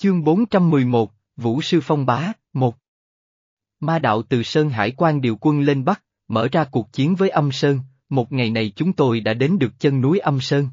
Chương 411, Vũ Sư Phong Bá, 1 Ma đạo từ Sơn Hải quan điều quân lên Bắc, mở ra cuộc chiến với âm Sơn, một ngày này chúng tôi đã đến được chân núi âm Sơn.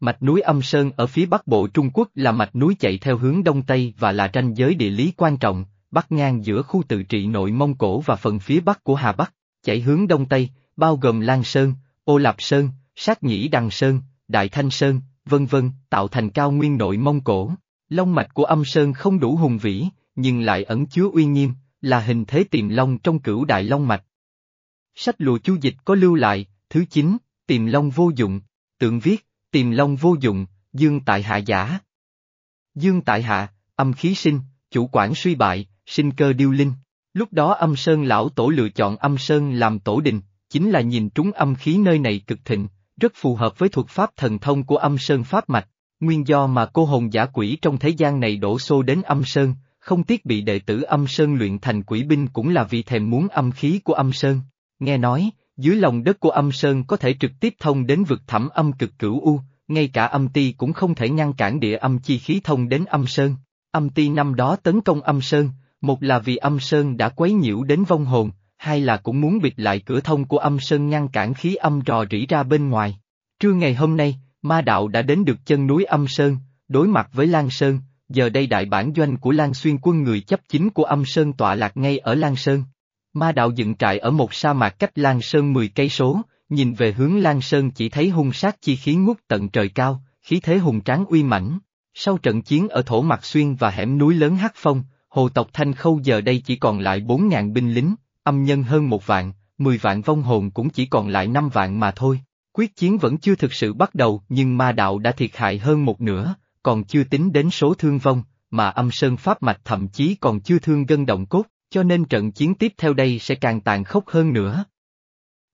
Mạch núi âm Sơn ở phía bắc bộ Trung Quốc là mạch núi chạy theo hướng đông tây và là ranh giới địa lý quan trọng, bắc ngang giữa khu tự trị nội Mông Cổ và phần phía bắc của Hà Bắc, chạy hướng đông tây, bao gồm Lan Sơn, Ô Lạp Sơn, Sát Nhĩ Đằng Sơn, Đại Thanh Sơn, vân vân, tạo thành cao nguyên nội Mông Cổ. Long mạch của âm Sơn không đủ hùng vĩ, nhưng lại ẩn chứa uy nghiêm, là hình thế tiềm long trong cửu đại long mạch. Sách lùa chu dịch có lưu lại, thứ 9, tiềm long vô dụng, tượng viết, tiềm long vô dụng, dương tại hạ giả. Dương tại hạ, âm khí sinh, chủ quản suy bại, sinh cơ điêu linh. Lúc đó âm sơn lão tổ lựa chọn âm sơn làm tổ đình, chính là nhìn trúng âm khí nơi này cực thịnh, rất phù hợp với thuật pháp thần thông của âm sơn pháp mạch. Nguyên do mà cô hồn giả quỷ trong thế gian này đổ xô đến âm sơn, không tiếc bị đệ tử âm sơn luyện thành quỷ binh cũng là vì thèm muốn âm khí của âm sơn. Nghe nói, dưới lòng đất của âm sơn có thể trực tiếp thông đến vực thẳm âm cực cửu u, ngay cả âm ti cũng không thể ngăn cản địa âm chi khí thông đến âm sơn. Âm ti năm đó tấn công âm sơn, một là vì âm sơn đã quấy nhiễu đến vong hồn, hai là cũng muốn bịt lại cửa thông của âm sơn ngăn cản khí âm rò rỉ ra bên ngoài. Trưa ngày hôm nay, ma đạo đã đến được chân núi âm sơn, đối mặt với Lan Sơn, giờ đây đại bản doanh của Lan Xuyên quân người chấp chính của âm sơn tọa lạc ngay ở Lan Sơn. Ma đạo dựng trại ở một sa mạc cách Lan Sơn 10 cây số, nhìn về hướng Lan Sơn chỉ thấy hung sát chi khí ngút tận trời cao, khí thế hùng tráng uy mãnh. Sau trận chiến ở thổ Mạc Xuyên và hẻm núi lớn Hắc Phong, hồ tộc Thanh Khâu giờ đây chỉ còn lại 4.000 binh lính, âm nhân hơn một vạn, 10 vạn vong hồn cũng chỉ còn lại 5 vạn mà thôi. Quyết chiến vẫn chưa thực sự bắt đầu nhưng ma đạo đã thiệt hại hơn một nửa, còn chưa tính đến số thương vong, mà âm sơn pháp mạch thậm chí còn chưa thương gân động cốt, cho nên trận chiến tiếp theo đây sẽ càng tàn khốc hơn nữa.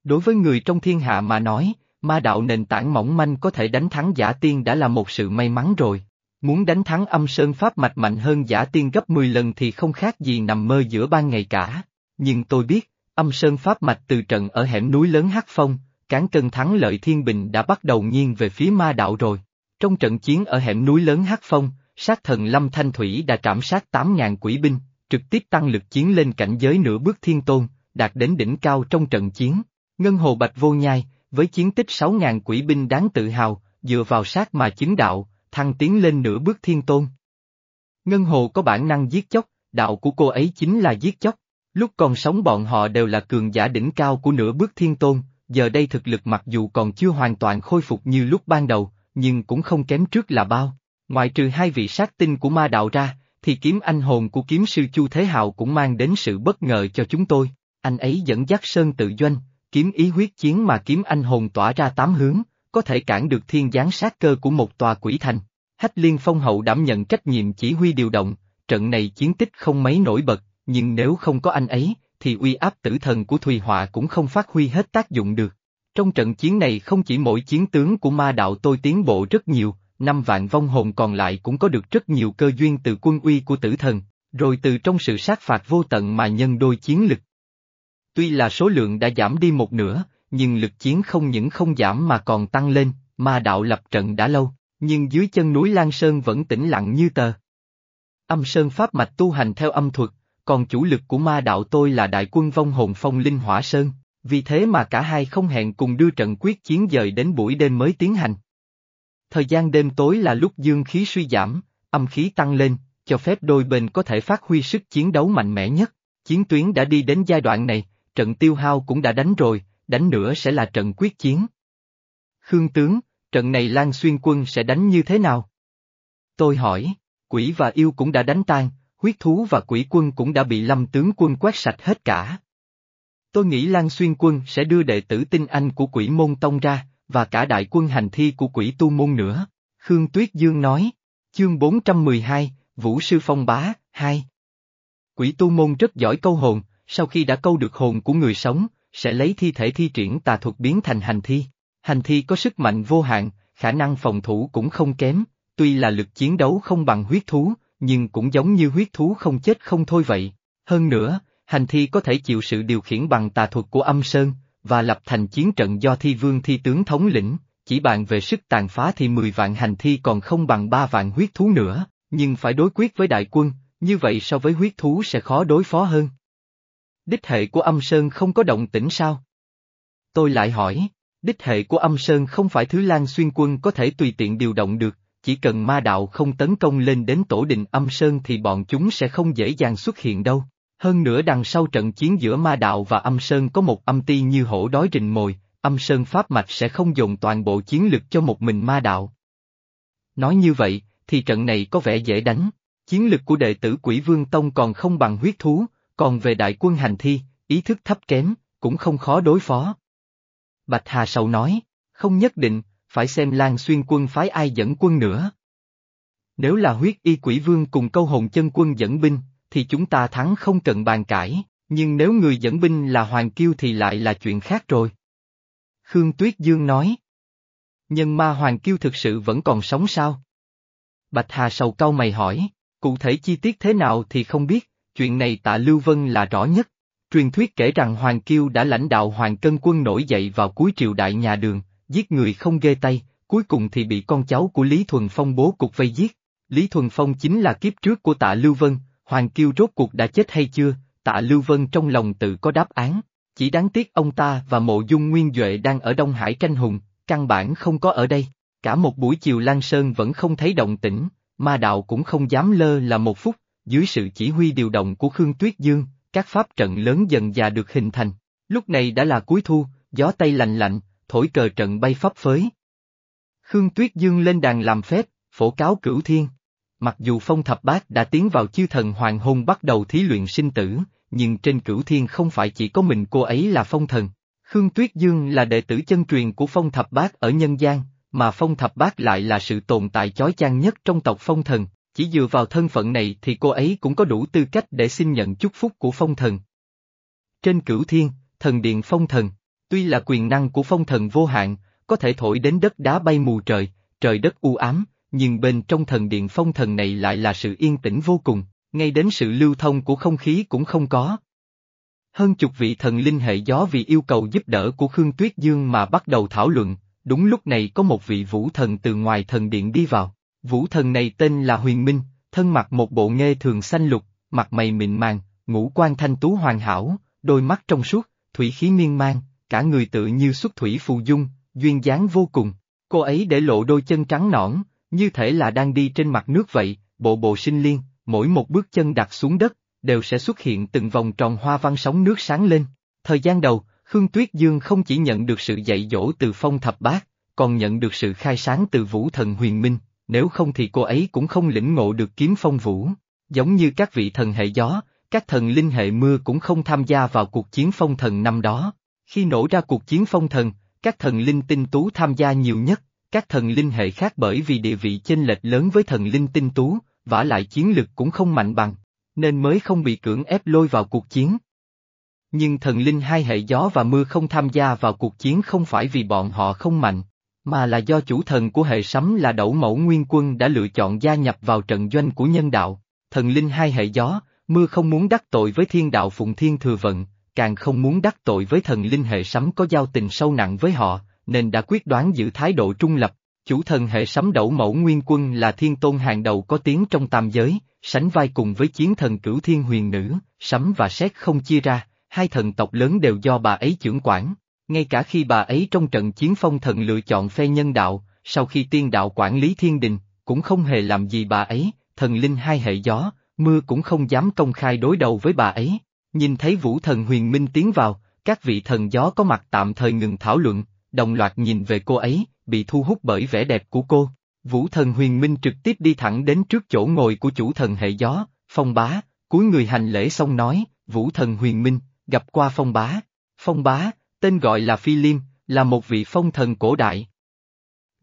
Đối với người trong thiên hạ mà nói, ma đạo nền tảng mỏng manh có thể đánh thắng giả tiên đã là một sự may mắn rồi. Muốn đánh thắng âm sơn pháp mạch mạnh hơn giả tiên gấp 10 lần thì không khác gì nằm mơ giữa ban ngày cả. Nhưng tôi biết, âm sơn pháp mạch từ trận ở hẻm núi lớn Hắc Phong, cán cân thắng lợi thiên bình đã bắt đầu nghiêng về phía ma đạo rồi. Trong trận chiến ở hẻm núi lớn Hắc Phong, sát thần Lâm Thanh Thủy đã trảm sát 8.000 quỷ binh, trực tiếp tăng lực chiến lên cảnh giới nửa bước thiên tôn, đạt đến đỉnh cao trong trận chiến. Ngân Hồ Bạch Vô Nhai, với chiến tích 6.000 quỷ binh đáng tự hào, dựa vào sát mà chứng đạo, thăng tiến lên nửa bước thiên tôn. Ngân Hồ có bản năng giết chóc, đạo của cô ấy chính là giết chóc. Lúc còn sống bọn họ đều là cường giả đỉnh cao của nửa bước thiên tôn, giờ đây thực lực mặc dù còn chưa hoàn toàn khôi phục như lúc ban đầu, nhưng cũng không kém trước là bao. Ngoại trừ hai vị sát tinh của ma đạo ra, thì kiếm anh hồn của kiếm sư Chu Thế Hào cũng mang đến sự bất ngờ cho chúng tôi. Anh ấy dẫn dắt Sơn tự doanh, kiếm ý huyết chiến mà kiếm anh hồn tỏa ra tám hướng, có thể cản được thiên gián sát cơ của một tòa quỷ thành. Hách liên phong hậu đảm nhận trách nhiệm chỉ huy điều động, trận này chiến tích không mấy nổi bật, nhưng nếu không có anh ấy, thì uy áp tử thần của Thùy Họa cũng không phát huy hết tác dụng được. Trong trận chiến này không chỉ mỗi chiến tướng của ma đạo tôi tiến bộ rất nhiều, năm vạn vong hồn còn lại cũng có được rất nhiều cơ duyên từ quân uy của tử thần, rồi từ trong sự sát phạt vô tận mà nhân đôi chiến lực. Tuy là số lượng đã giảm đi một nửa, nhưng lực chiến không những không giảm mà còn tăng lên, ma đạo lập trận đã lâu, nhưng dưới chân núi Lan Sơn vẫn tĩnh lặng như tờ. Âm Sơn Pháp mạch tu hành theo âm thuật, còn chủ lực của ma đạo tôi là đại quân vong hồn phong linh hỏa sơn, vì thế mà cả hai không hẹn cùng đưa trận quyết chiến dời đến buổi đêm mới tiến hành. Thời gian đêm tối là lúc dương khí suy giảm, âm khí tăng lên, cho phép đôi bên có thể phát huy sức chiến đấu mạnh mẽ nhất. Chiến tuyến đã đi đến giai đoạn này, trận tiêu hao cũng đã đánh rồi, đánh nữa sẽ là trận quyết chiến. Khương tướng, trận này Lan Xuyên quân sẽ đánh như thế nào? Tôi hỏi, quỷ và yêu cũng đã đánh tan, huyết thú và quỷ quân cũng đã bị lâm tướng quân quét sạch hết cả. Tôi nghĩ Lan Xuyên quân sẽ đưa đệ tử tinh anh của quỷ môn tông ra, và cả đại quân hành thi của quỷ tu môn nữa. Khương Tuyết Dương nói, chương 412, Vũ Sư Phong Bá, 2. Quỷ tu môn rất giỏi câu hồn, sau khi đã câu được hồn của người sống, sẽ lấy thi thể thi triển tà thuật biến thành hành thi. Hành thi có sức mạnh vô hạn, khả năng phòng thủ cũng không kém, tuy là lực chiến đấu không bằng huyết thú, nhưng cũng giống như huyết thú không chết không thôi vậy. Hơn nữa, hành thi có thể chịu sự điều khiển bằng tà thuật của âm sơn, và lập thành chiến trận do thi vương thi tướng thống lĩnh, chỉ bàn về sức tàn phá thì 10 vạn hành thi còn không bằng 3 vạn huyết thú nữa, nhưng phải đối quyết với đại quân, như vậy so với huyết thú sẽ khó đối phó hơn. Đích hệ của âm sơn không có động tĩnh sao? Tôi lại hỏi, đích hệ của âm sơn không phải thứ lan xuyên quân có thể tùy tiện điều động được, chỉ cần ma đạo không tấn công lên đến tổ đình âm sơn thì bọn chúng sẽ không dễ dàng xuất hiện đâu. Hơn nữa đằng sau trận chiến giữa ma đạo và âm sơn có một âm ti như hổ đói rình mồi, âm sơn pháp mạch sẽ không dùng toàn bộ chiến lực cho một mình ma đạo. Nói như vậy, thì trận này có vẻ dễ đánh, chiến lực của đệ tử quỷ vương tông còn không bằng huyết thú, còn về đại quân hành thi, ý thức thấp kém, cũng không khó đối phó. Bạch Hà Sầu nói, không nhất định, phải xem Lan Xuyên quân phái ai dẫn quân nữa. Nếu là huyết y quỷ vương cùng câu hồn chân quân dẫn binh, thì chúng ta thắng không cần bàn cãi, nhưng nếu người dẫn binh là Hoàng Kiêu thì lại là chuyện khác rồi. Khương Tuyết Dương nói. Nhân ma Hoàng Kiêu thực sự vẫn còn sống sao? Bạch Hà sầu cau mày hỏi, cụ thể chi tiết thế nào thì không biết, chuyện này tạ Lưu Vân là rõ nhất. Truyền thuyết kể rằng Hoàng Kiêu đã lãnh đạo Hoàng Cân quân nổi dậy vào cuối triều đại nhà đường, giết người không ghê tay, cuối cùng thì bị con cháu của Lý Thuần Phong bố cục vây giết. Lý Thuần Phong chính là kiếp trước của tạ Lưu Vân, Hoàng Kiêu rốt cuộc đã chết hay chưa, tạ Lưu Vân trong lòng tự có đáp án. Chỉ đáng tiếc ông ta và mộ dung nguyên Duệ đang ở Đông Hải tranh hùng, căn bản không có ở đây. Cả một buổi chiều Lan Sơn vẫn không thấy động tĩnh, ma đạo cũng không dám lơ là một phút, dưới sự chỉ huy điều động của Khương Tuyết Dương, các pháp trận lớn dần già được hình thành. Lúc này đã là cuối thu, gió tây lạnh lạnh, thổi cờ trận bay phấp phới. Khương Tuyết Dương lên đàn làm phép, phổ cáo cửu thiên. Mặc dù phong thập bát đã tiến vào chư thần hoàng hôn bắt đầu thí luyện sinh tử, nhưng trên cửu thiên không phải chỉ có mình cô ấy là phong thần. Khương Tuyết Dương là đệ tử chân truyền của phong thập bát ở nhân gian, mà phong thập bát lại là sự tồn tại chói chang nhất trong tộc phong thần, chỉ dựa vào thân phận này thì cô ấy cũng có đủ tư cách để xin nhận chúc phúc của phong thần. Trên cửu thiên, thần điện phong thần, tuy là quyền năng của phong thần vô hạn, có thể thổi đến đất đá bay mù trời, trời đất u ám, nhưng bên trong thần điện phong thần này lại là sự yên tĩnh vô cùng, ngay đến sự lưu thông của không khí cũng không có. Hơn chục vị thần linh hệ gió vì yêu cầu giúp đỡ của Khương Tuyết Dương mà bắt đầu thảo luận, đúng lúc này có một vị vũ thần từ ngoài thần điện đi vào. Vũ thần này tên là Huyền Minh, thân mặc một bộ nghê thường xanh lục, mặt mày mịn màng, ngũ quan thanh tú hoàn hảo, đôi mắt trong suốt, thủy khí miên man, cả người tự như xuất thủy phù dung, duyên dáng vô cùng. Cô ấy để lộ đôi chân trắng nõn, như thể là đang đi trên mặt nước vậy, bộ bộ sinh liên, mỗi một bước chân đặt xuống đất, đều sẽ xuất hiện từng vòng tròn hoa văn sóng nước sáng lên. Thời gian đầu, Khương Tuyết Dương không chỉ nhận được sự dạy dỗ từ phong thập bát, còn nhận được sự khai sáng từ vũ thần huyền minh, nếu không thì cô ấy cũng không lĩnh ngộ được kiếm phong vũ. Giống như các vị thần hệ gió, các thần linh hệ mưa cũng không tham gia vào cuộc chiến phong thần năm đó. Khi nổ ra cuộc chiến phong thần, các thần linh tinh tú tham gia nhiều nhất, các thần linh hệ khác bởi vì địa vị chênh lệch lớn với thần linh tinh tú, vả lại chiến lực cũng không mạnh bằng, nên mới không bị cưỡng ép lôi vào cuộc chiến. Nhưng thần linh hai hệ gió và mưa không tham gia vào cuộc chiến không phải vì bọn họ không mạnh, mà là do chủ thần của hệ sấm là đẩu mẫu nguyên quân đã lựa chọn gia nhập vào trận doanh của nhân đạo. Thần linh hai hệ gió, mưa không muốn đắc tội với thiên đạo phụng thiên thừa vận, càng không muốn đắc tội với thần linh hệ sấm có giao tình sâu nặng với họ, nên đã quyết đoán giữ thái độ trung lập. Chủ thần hệ sấm đẩu mẫu nguyên quân là thiên tôn hàng đầu có tiếng trong tam giới, sánh vai cùng với chiến thần cửu thiên huyền nữ, sấm và sét không chia ra, hai thần tộc lớn đều do bà ấy trưởng quản. Ngay cả khi bà ấy trong trận chiến phong thần lựa chọn phe nhân đạo, sau khi tiên đạo quản lý thiên đình, cũng không hề làm gì bà ấy, thần linh hai hệ gió, mưa cũng không dám công khai đối đầu với bà ấy. Nhìn thấy vũ thần huyền minh tiến vào, các vị thần gió có mặt tạm thời ngừng thảo luận, đồng loạt nhìn về cô ấy, bị thu hút bởi vẻ đẹp của cô. Vũ thần huyền minh trực tiếp đi thẳng đến trước chỗ ngồi của chủ thần hệ gió, phong bá, cuối người hành lễ xong nói, vũ thần huyền minh, gặp qua phong bá. Phong bá, tên gọi là Phi Liêm, là một vị phong thần cổ đại.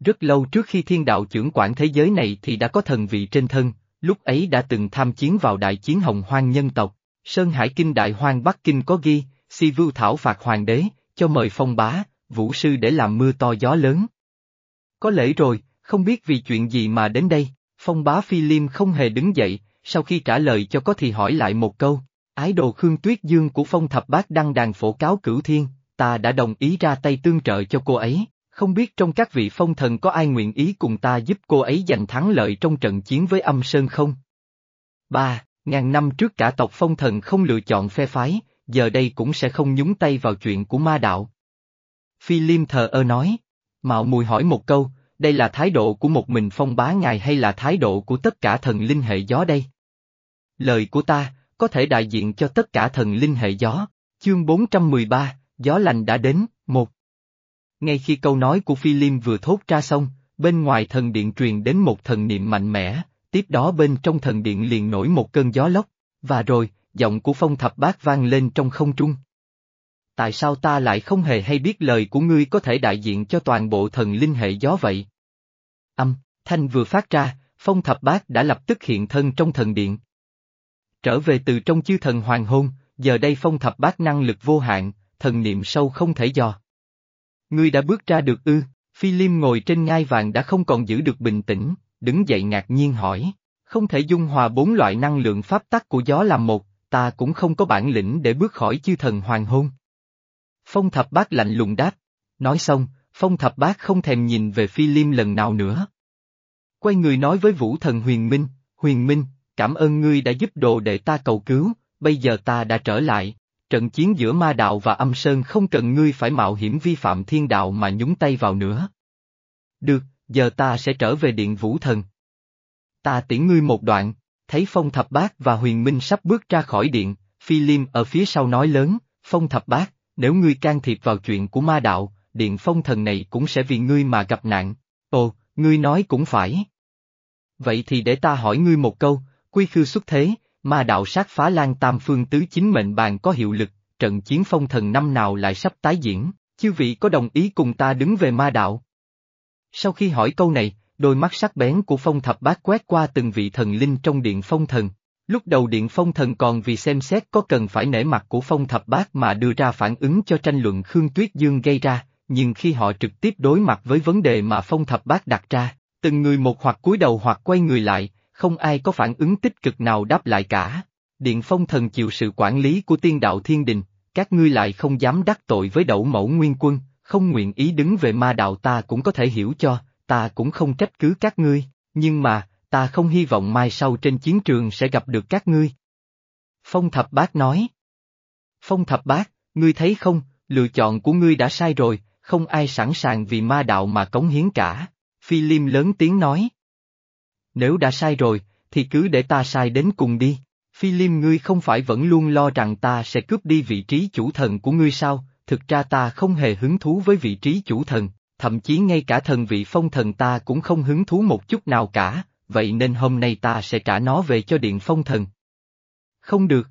Rất lâu trước khi thiên đạo trưởng quản thế giới này thì đã có thần vị trên thân, lúc ấy đã từng tham chiến vào đại chiến hồng hoang nhân tộc, Sơn Hải Kinh Đại Hoang Bắc Kinh có ghi, si vưu thảo phạt hoàng đế, cho mời phong bá, vũ sư để làm mưa to gió lớn. Có lẽ rồi, không biết vì chuyện gì mà đến đây, phong bá phi liêm không hề đứng dậy, sau khi trả lời cho có thì hỏi lại một câu, ái đồ Khương Tuyết Dương của phong thập bát đăng đàn phổ cáo cửu thiên, ta đã đồng ý ra tay tương trợ cho cô ấy, Không biết trong các vị phong thần có ai nguyện ý cùng ta giúp cô ấy giành thắng lợi trong trận chiến với âm sơn không? 3. Ngàn năm trước cả tộc phong thần không lựa chọn phe phái, giờ đây cũng sẽ không nhúng tay vào chuyện của ma đạo. Phi Liêm thờ ơ nói. Mạo mùi hỏi một câu, đây là thái độ của một mình phong bá ngài hay là thái độ của tất cả thần linh hệ gió đây? Lời của ta, có thể đại diện cho tất cả thần linh hệ gió. Chương 413, gió lành đã đến, một. Ngay khi câu nói của Phi Liêm vừa thốt ra xong, bên ngoài thần điện truyền đến một thần niệm mạnh mẽ, tiếp đó bên trong thần điện liền nổi một cơn gió lốc, và rồi, giọng của phong thập bát vang lên trong không trung. Tại sao ta lại không hề hay biết lời của ngươi có thể đại diện cho toàn bộ thần linh hệ gió vậy? Âm, thanh vừa phát ra, phong thập bát đã lập tức hiện thân trong thần điện. Trở về từ trong chư thần hoàng hôn, giờ đây phong thập bát năng lực vô hạn, thần niệm sâu không thể dò. Ngươi đã bước ra được ư, Phi Liêm ngồi trên ngai vàng đã không còn giữ được bình tĩnh, đứng dậy ngạc nhiên hỏi, không thể dung hòa bốn loại năng lượng pháp tắc của gió làm một, ta cũng không có bản lĩnh để bước khỏi chư thần hoàng hôn. Phong thập bát lạnh lùng đáp, nói xong, phong thập bát không thèm nhìn về phi liêm lần nào nữa. Quay người nói với vũ thần huyền minh, huyền minh, cảm ơn ngươi đã giúp đồ để ta cầu cứu, bây giờ ta đã trở lại, trận chiến giữa ma đạo và âm sơn không cần ngươi phải mạo hiểm vi phạm thiên đạo mà nhúng tay vào nữa. Được, giờ ta sẽ trở về điện vũ thần. Ta tiễn ngươi một đoạn, thấy phong thập bát và huyền minh sắp bước ra khỏi điện, phi liêm ở phía sau nói lớn, phong thập bát, nếu ngươi can thiệp vào chuyện của ma đạo, điện phong thần này cũng sẽ vì ngươi mà gặp nạn. Ồ, ngươi nói cũng phải. Vậy thì để ta hỏi ngươi một câu, quy khư xuất thế, ma đạo sát phá lan tam phương tứ chính mệnh bàn có hiệu lực, trận chiến phong thần năm nào lại sắp tái diễn, chư vị có đồng ý cùng ta đứng về ma đạo? Sau khi hỏi câu này, đôi mắt sắc bén của phong thập bát quét qua từng vị thần linh trong điện phong thần. Lúc đầu điện phong thần còn vì xem xét có cần phải nể mặt của phong thập bát mà đưa ra phản ứng cho tranh luận Khương Tuyết Dương gây ra, nhưng khi họ trực tiếp đối mặt với vấn đề mà phong thập bát đặt ra, từng người một hoặc cúi đầu hoặc quay người lại, không ai có phản ứng tích cực nào đáp lại cả. Điện phong thần chịu sự quản lý của tiên đạo thiên đình, các ngươi lại không dám đắc tội với đậu mẫu nguyên quân, không nguyện ý đứng về ma đạo ta cũng có thể hiểu cho, ta cũng không trách cứ các ngươi, nhưng mà, ta không hy vọng mai sau trên chiến trường sẽ gặp được các ngươi. Phong thập bác nói. Phong thập bác, ngươi thấy không, lựa chọn của ngươi đã sai rồi, không ai sẵn sàng vì ma đạo mà cống hiến cả. Phi Liêm lớn tiếng nói. Nếu đã sai rồi, thì cứ để ta sai đến cùng đi. Phi Liêm ngươi không phải vẫn luôn lo rằng ta sẽ cướp đi vị trí chủ thần của ngươi sao, thực ra ta không hề hứng thú với vị trí chủ thần, thậm chí ngay cả thần vị phong thần ta cũng không hứng thú một chút nào cả, vậy nên hôm nay ta sẽ trả nó về cho điện phong thần. Không được.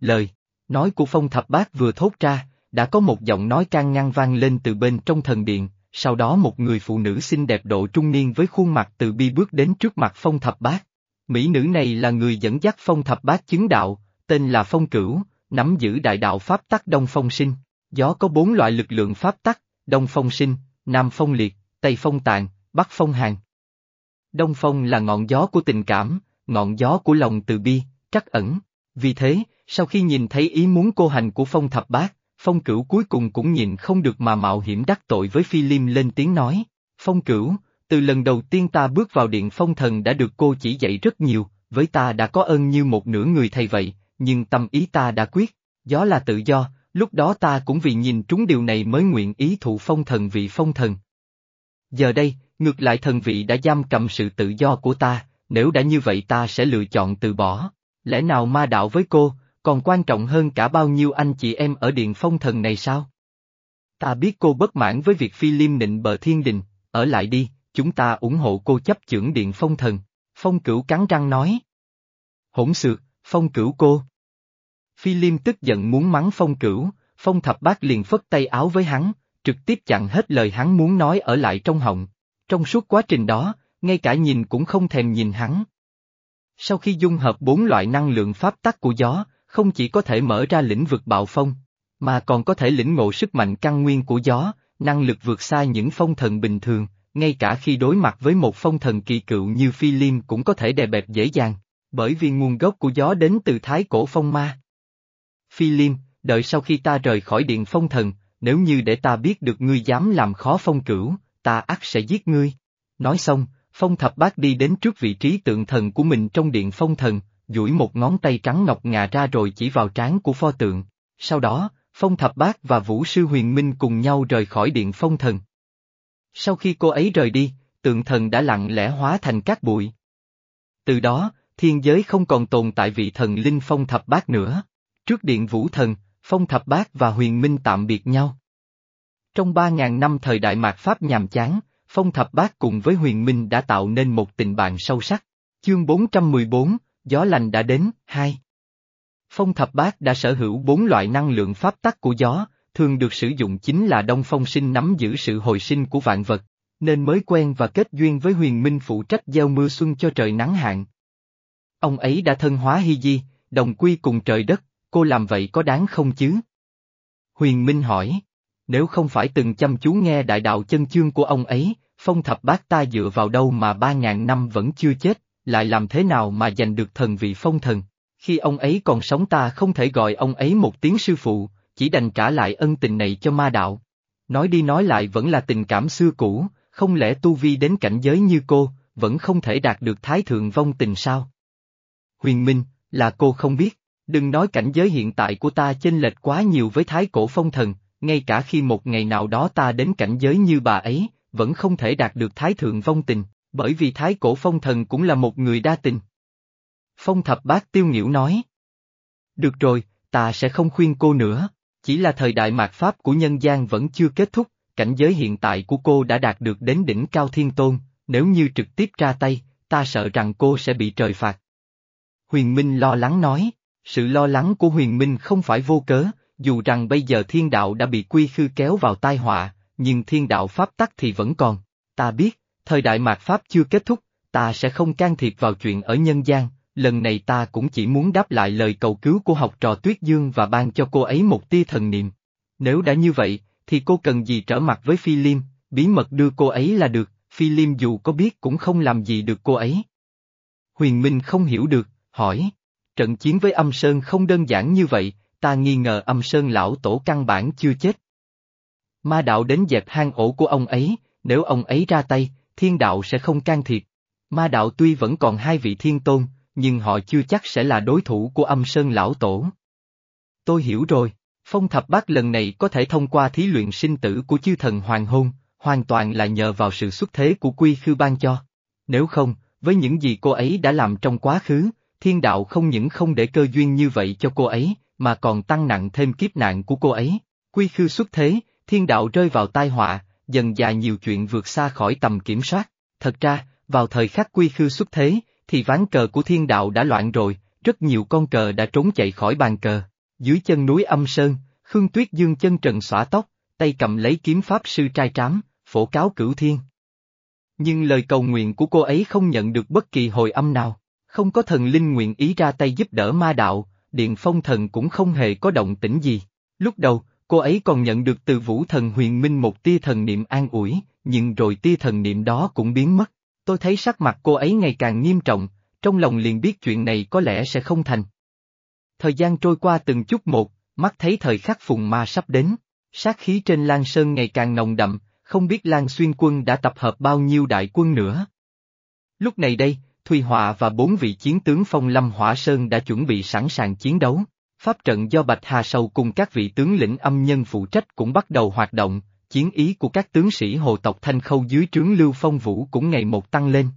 Lời, nói của phong thập bát vừa thốt ra, đã có một giọng nói can ngăn vang lên từ bên trong thần điện, sau đó một người phụ nữ xinh đẹp độ trung niên với khuôn mặt từ bi bước đến trước mặt phong thập bát. Mỹ nữ này là người dẫn dắt phong thập bát chứng đạo, tên là Phong Cửu, nắm giữ đại đạo Pháp tắc Đông Phong Sinh. Gió có bốn loại lực lượng Pháp tắc, Đông Phong Sinh, Nam Phong Liệt, Tây Phong Tàn, Bắc Phong Hàng. Đông Phong là ngọn gió của tình cảm, ngọn gió của lòng từ bi, trắc ẩn. Vì thế, sau khi nhìn thấy ý muốn cô hành của Phong Thập Bát, Phong Cửu cuối cùng cũng nhìn không được mà mạo hiểm đắc tội với Phi Liêm lên tiếng nói. Phong Cửu, từ lần đầu tiên ta bước vào điện phong thần đã được cô chỉ dạy rất nhiều, với ta đã có ơn như một nửa người thầy vậy, nhưng tâm ý ta đã quyết, gió là tự do, lúc đó ta cũng vì nhìn trúng điều này mới nguyện ý thụ phong thần vị phong thần. Giờ đây, ngược lại thần vị đã giam cầm sự tự do của ta, nếu đã như vậy ta sẽ lựa chọn từ bỏ. Lẽ nào ma đạo với cô, còn quan trọng hơn cả bao nhiêu anh chị em ở điện phong thần này sao? Ta biết cô bất mãn với việc phi liêm nịnh bờ thiên đình, ở lại đi, chúng ta ủng hộ cô chấp trưởng điện phong thần. Phong cửu cắn răng nói. Hỗn sự, phong cửu cô. Phi Liêm tức giận muốn mắng phong cửu, phong thập Bác liền phất tay áo với hắn, trực tiếp chặn hết lời hắn muốn nói ở lại trong họng. Trong suốt quá trình đó, ngay cả nhìn cũng không thèm nhìn hắn. Sau khi dung hợp bốn loại năng lượng pháp tắc của gió, không chỉ có thể mở ra lĩnh vực bạo phong, mà còn có thể lĩnh ngộ sức mạnh căn nguyên của gió, năng lực vượt xa những phong thần bình thường, ngay cả khi đối mặt với một phong thần kỳ cựu như Phi Liêm cũng có thể đè bẹp dễ dàng, bởi vì nguồn gốc của gió đến từ thái cổ phong ma. Phi Liêm, đợi sau khi ta rời khỏi điện phong thần, nếu như để ta biết được ngươi dám làm khó phong cửu, ta ắt sẽ giết ngươi. Nói xong, phong thập Bác đi đến trước vị trí tượng thần của mình trong điện phong thần, duỗi một ngón tay trắng ngọc ngà ra rồi chỉ vào trán của pho tượng. Sau đó, phong thập Bác và vũ sư huyền minh cùng nhau rời khỏi điện phong thần. Sau khi cô ấy rời đi, tượng thần đã lặng lẽ hóa thành các bụi. Từ đó, thiên giới không còn tồn tại vị thần linh phong thập bát nữa. Trước điện vũ thần, phong thập bát và huyền minh tạm biệt nhau. Trong ba ngàn năm thời đại mạt Pháp nhàm chán, phong thập bát cùng với huyền minh đã tạo nên một tình bạn sâu sắc. Chương 414, Gió lành đã đến, hai. Phong thập bát đã sở hữu bốn loại năng lượng pháp tắc của gió, thường được sử dụng chính là Đông Phong sinh nắm giữ sự hồi sinh của vạn vật, nên mới quen và kết duyên với huyền minh phụ trách gieo mưa xuân cho trời nắng hạn. Ông ấy đã thân hóa hy di, đồng quy cùng trời đất, cô làm vậy có đáng không chứ? Huyền Minh hỏi, nếu không phải từng chăm chú nghe đại đạo chân chương của ông ấy, phong thập bát ta dựa vào đâu mà ba ngàn năm vẫn chưa chết, lại làm thế nào mà giành được thần vị phong thần? Khi ông ấy còn sống ta không thể gọi ông ấy một tiếng sư phụ, chỉ đành trả lại ân tình này cho ma đạo. Nói đi nói lại vẫn là tình cảm xưa cũ, không lẽ tu vi đến cảnh giới như cô, vẫn không thể đạt được thái thượng vong tình sao? Huyền Minh, là cô không biết, đừng nói cảnh giới hiện tại của ta chênh lệch quá nhiều với thái cổ phong thần, ngay cả khi một ngày nào đó ta đến cảnh giới như bà ấy, vẫn không thể đạt được thái thượng vong tình, bởi vì thái cổ phong thần cũng là một người đa tình. Phong thập bát tiêu nghiễu nói. Được rồi, ta sẽ không khuyên cô nữa, chỉ là thời đại mạt Pháp của nhân gian vẫn chưa kết thúc, cảnh giới hiện tại của cô đã đạt được đến đỉnh cao thiên tôn, nếu như trực tiếp ra tay, ta sợ rằng cô sẽ bị trời phạt. Huyền Minh lo lắng nói, sự lo lắng của Huyền Minh không phải vô cớ, dù rằng bây giờ thiên đạo đã bị quy khư kéo vào tai họa, nhưng thiên đạo pháp tắc thì vẫn còn. Ta biết, thời đại mạt Pháp chưa kết thúc, ta sẽ không can thiệp vào chuyện ở nhân gian, lần này ta cũng chỉ muốn đáp lại lời cầu cứu của học trò Tuyết Dương và ban cho cô ấy một tia thần niệm. Nếu đã như vậy, thì cô cần gì trở mặt với Phi Liêm, bí mật đưa cô ấy là được, Phi Liêm dù có biết cũng không làm gì được cô ấy. Huyền Minh không hiểu được, hỏi, trận chiến với âm Sơn không đơn giản như vậy, ta nghi ngờ âm Sơn lão tổ căn bản chưa chết. Ma đạo đến dẹp hang ổ của ông ấy, nếu ông ấy ra tay, thiên đạo sẽ không can thiệp. Ma đạo tuy vẫn còn hai vị thiên tôn, nhưng họ chưa chắc sẽ là đối thủ của âm Sơn lão tổ. Tôi hiểu rồi, phong thập bát lần này có thể thông qua thí luyện sinh tử của chư thần hoàng hôn, hoàn toàn là nhờ vào sự xuất thế của quy khư ban cho. Nếu không, với những gì cô ấy đã làm trong quá khứ, thiên đạo không những không để cơ duyên như vậy cho cô ấy, mà còn tăng nặng thêm kiếp nạn của cô ấy. Quy khư xuất thế, thiên đạo rơi vào tai họa, dần dài nhiều chuyện vượt xa khỏi tầm kiểm soát. Thật ra, vào thời khắc quy khư xuất thế, thì ván cờ của thiên đạo đã loạn rồi, rất nhiều con cờ đã trốn chạy khỏi bàn cờ. Dưới chân núi âm sơn, Khương Tuyết Dương chân trần xõa tóc, tay cầm lấy kiếm pháp sư trai trám, phổ cáo cửu thiên. Nhưng lời cầu nguyện của cô ấy không nhận được bất kỳ hồi âm nào, không có thần linh nguyện ý ra tay giúp đỡ ma đạo, điện phong thần cũng không hề có động tĩnh gì. Lúc đầu, cô ấy còn nhận được từ vũ thần huyền minh một tia thần niệm an ủi, nhưng rồi tia thần niệm đó cũng biến mất. Tôi thấy sắc mặt cô ấy ngày càng nghiêm trọng, trong lòng liền biết chuyện này có lẽ sẽ không thành. Thời gian trôi qua từng chút một, mắt thấy thời khắc phùng ma sắp đến, sát khí trên Lan Sơn ngày càng nồng đậm, không biết Lan Xuyên quân đã tập hợp bao nhiêu đại quân nữa. Lúc này đây, Thùy Họa và bốn vị chiến tướng Phong Lâm Hỏa Sơn đã chuẩn bị sẵn sàng chiến đấu. Pháp trận do Bạch Hà Sầu cùng các vị tướng lĩnh âm nhân phụ trách cũng bắt đầu hoạt động, chiến ý của các tướng sĩ hồ tộc Thanh Khâu dưới trướng Lưu Phong Vũ cũng ngày một tăng lên.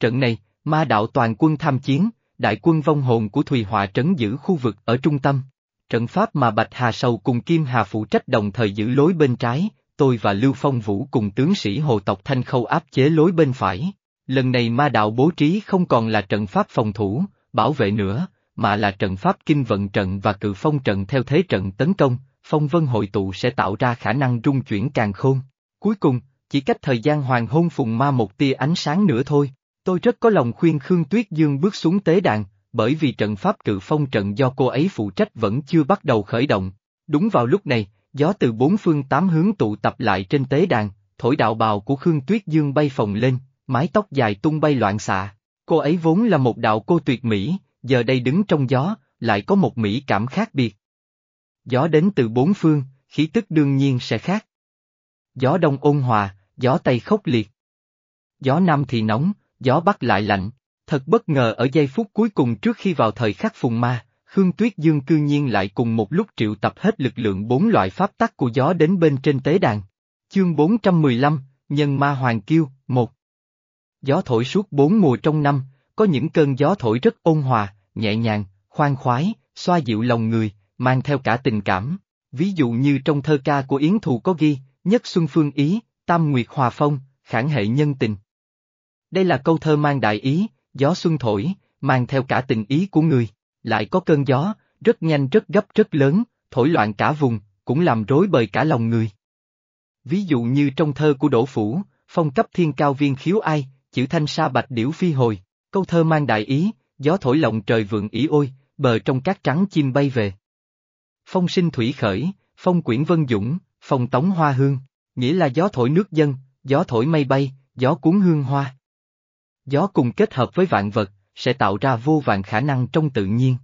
Trận này, ma đạo toàn quân tham chiến, đại quân vong hồn của Thùy Họa trấn giữ khu vực ở trung tâm. Trận pháp mà Bạch Hà Sầu cùng Kim Hà phụ trách đồng thời giữ lối bên trái, tôi và Lưu Phong Vũ cùng tướng sĩ hồ tộc Thanh Khâu áp chế lối bên phải. Lần này ma đạo bố trí không còn là trận pháp phòng thủ, bảo vệ nữa, mà là trận pháp kinh vận trận và cự phong trận theo thế trận tấn công, phong vân hội tụ sẽ tạo ra khả năng rung chuyển càng khôn. Cuối cùng, chỉ cách thời gian hoàng hôn phùng ma một tia ánh sáng nữa thôi, tôi rất có lòng khuyên Khương Tuyết Dương bước xuống tế đàn, bởi vì trận pháp cự phong trận do cô ấy phụ trách vẫn chưa bắt đầu khởi động. Đúng vào lúc này, gió từ bốn phương tám hướng tụ tập lại trên tế đàn, thổi đạo bào của Khương Tuyết Dương bay phồng lên, mái tóc dài tung bay loạn xạ. Cô ấy vốn là một đạo cô tuyệt mỹ, giờ đây đứng trong gió, lại có một mỹ cảm khác biệt. Gió đến từ bốn phương, khí tức đương nhiên sẽ khác. Gió đông ôn hòa, gió tây khốc liệt. Gió nam thì nóng, gió bắc lại lạnh. Thật bất ngờ ở giây phút cuối cùng trước khi vào thời khắc phùng ma, Khương Tuyết Dương cư nhiên lại cùng một lúc triệu tập hết lực lượng bốn loại pháp tắc của gió đến bên trên tế đàn. Chương 415, Nhân Ma Hoàng Kiêu, 1 Gió thổi suốt bốn mùa trong năm, có những cơn gió thổi rất ôn hòa, nhẹ nhàng, khoan khoái, xoa dịu lòng người, mang theo cả tình cảm. Ví dụ như trong thơ ca của Yến Thù có ghi, nhất xuân phương ý, tam nguyệt hòa phong, khản hệ nhân tình. Đây là câu thơ mang đại ý, gió xuân thổi, mang theo cả tình ý của người, lại có cơn gió, rất nhanh rất gấp rất lớn, thổi loạn cả vùng, cũng làm rối bời cả lòng người. Ví dụ như trong thơ của Đỗ Phủ, phong cấp thiên cao viên khiếu ai, chữ thanh sa bạch điểu phi hồi, câu thơ mang đại ý, gió thổi lộng trời vượng ý ôi, bờ trong cát trắng chim bay về. Phong sinh thủy khởi, phong quyển vân dũng, phong tống hoa hương, nghĩa là gió thổi nước dân, gió thổi mây bay, gió cuốn hương hoa. Gió cùng kết hợp với vạn vật, sẽ tạo ra vô vàng khả năng trong tự nhiên.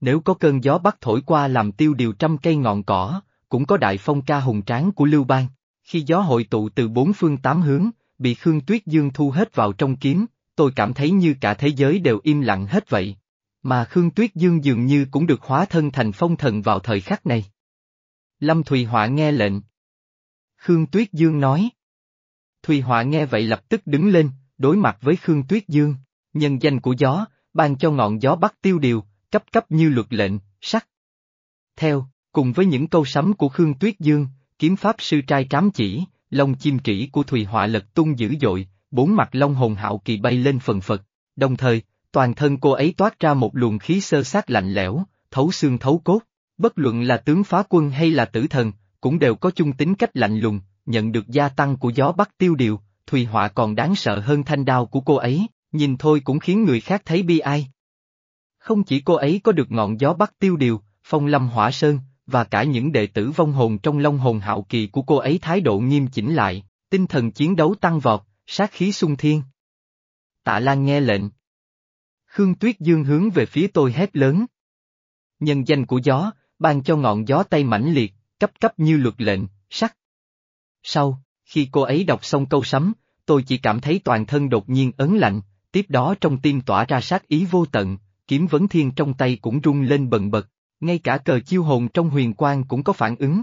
Nếu có cơn gió bắc thổi qua làm tiêu điều trăm cây ngọn cỏ, cũng có đại phong ca hùng tráng của Lưu Bang. Khi gió hội tụ từ bốn phương tám hướng, bị Khương Tuyết Dương thu hết vào trong kiếm, tôi cảm thấy như cả thế giới đều im lặng hết vậy. Mà Khương Tuyết Dương dường như cũng được hóa thân thành phong thần vào thời khắc này. Lâm Thùy Họa nghe lệnh. Khương Tuyết Dương nói. Thùy Họa nghe vậy lập tức đứng lên, đối mặt với Khương Tuyết Dương, nhân danh của gió, ban cho ngọn gió bắt tiêu điều, cấp cấp như luật lệnh, sắc. Theo, cùng với những câu sấm của Khương Tuyết Dương, kiếm pháp sư trai trám chỉ, lông chim kỹ của Thùy Họa lật tung dữ dội, bốn mặt long hồn hạo kỳ bay lên phần phật, đồng thời, toàn thân cô ấy toát ra một luồng khí sơ sát lạnh lẽo, thấu xương thấu cốt, bất luận là tướng phá quân hay là tử thần, cũng đều có chung tính cách lạnh lùng, nhận được gia tăng của gió bắc tiêu điều, Thùy Họa còn đáng sợ hơn thanh đao của cô ấy, nhìn thôi cũng khiến người khác thấy bi ai. Không chỉ cô ấy có được ngọn gió bắc tiêu điều, phong lâm hỏa sơn, và cả những đệ tử vong hồn trong long hồn hạo kỳ của cô ấy thái độ nghiêm chỉnh lại, tinh thần chiến đấu tăng vọt, sát khí sung thiên. Tạ Lan nghe lệnh. Khương Tuyết Dương hướng về phía tôi hét lớn. Nhân danh của gió, ban cho ngọn gió tay mãnh liệt, cấp cấp như luật lệnh, sắc. Sau, khi cô ấy đọc xong câu sấm, tôi chỉ cảm thấy toàn thân đột nhiên ấn lạnh, tiếp đó trong tim tỏa ra sát ý vô tận, kiếm vấn thiên trong tay cũng rung lên bần bật, ngay cả cờ chiêu hồn trong huyền quang cũng có phản ứng.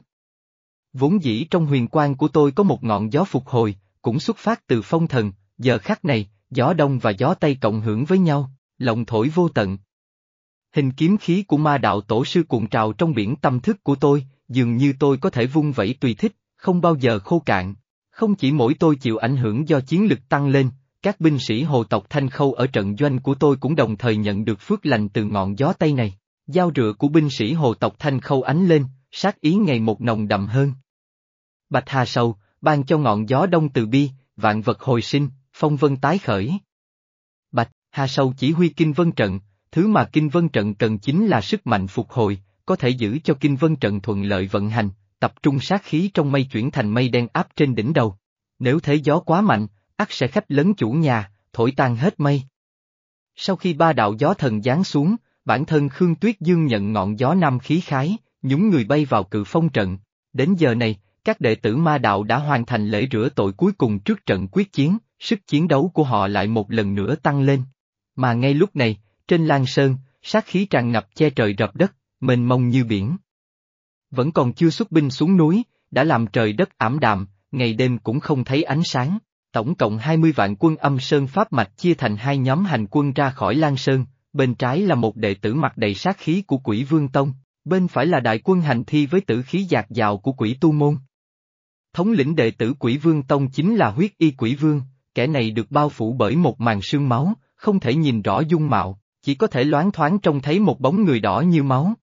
Vốn dĩ trong huyền quang của tôi có một ngọn gió phục hồi, cũng xuất phát từ phong thần, giờ khắc này, gió đông và gió tây cộng hưởng với nhau, lộng thổi vô tận. Hình kiếm khí của ma đạo tổ sư cuộn trào trong biển tâm thức của tôi, dường như tôi có thể vung vẩy tùy thích, không bao giờ khô cạn. Không chỉ mỗi tôi chịu ảnh hưởng do chiến lực tăng lên, các binh sĩ hồ tộc Thanh Khâu ở trận doanh của tôi cũng đồng thời nhận được phước lành từ ngọn gió Tây này. Giao rựa của binh sĩ hồ tộc Thanh Khâu ánh lên, sát ý ngày một nồng đậm hơn. Bạch Hà Sầu, ban cho ngọn gió đông từ bi, vạn vật hồi sinh, phong vân tái khởi. Bạch, Hà Sầu chỉ huy kinh vân trận, thứ mà kinh vân trận cần chính là sức mạnh phục hồi, có thể giữ cho kinh vân trận thuận lợi vận hành, tập trung sát khí trong mây chuyển thành mây đen áp trên đỉnh đầu. Nếu thế gió quá mạnh, ắt sẽ khách lấn chủ nhà, thổi tan hết mây. Sau khi ba đạo gió thần giáng xuống, bản thân Khương Tuyết Dương nhận ngọn gió nam khí khái, nhúng người bay vào cự phong trận. Đến giờ này, các đệ tử ma đạo đã hoàn thành lễ rửa tội cuối cùng trước trận quyết chiến, sức chiến đấu của họ lại một lần nữa tăng lên. Mà ngay lúc này, trên Lan Sơn, sát khí tràn ngập che trời rập đất, mênh mông như biển. Vẫn còn chưa xuất binh xuống núi, đã làm trời đất ảm đạm, ngày đêm cũng không thấy ánh sáng. Tổng cộng 20 vạn quân âm Sơn Pháp Mạch chia thành hai nhóm hành quân ra khỏi Lan Sơn, bên trái là một đệ tử mặt đầy sát khí của quỷ Vương Tông, bên phải là đại quân hành thi với tử khí giạt dào của quỷ Tu Môn. Thống lĩnh đệ tử quỷ Vương Tông chính là huyết y quỷ Vương, kẻ này được bao phủ bởi một màn sương máu, không thể nhìn rõ dung mạo, chỉ có thể loáng thoáng trông thấy một bóng người đỏ như máu.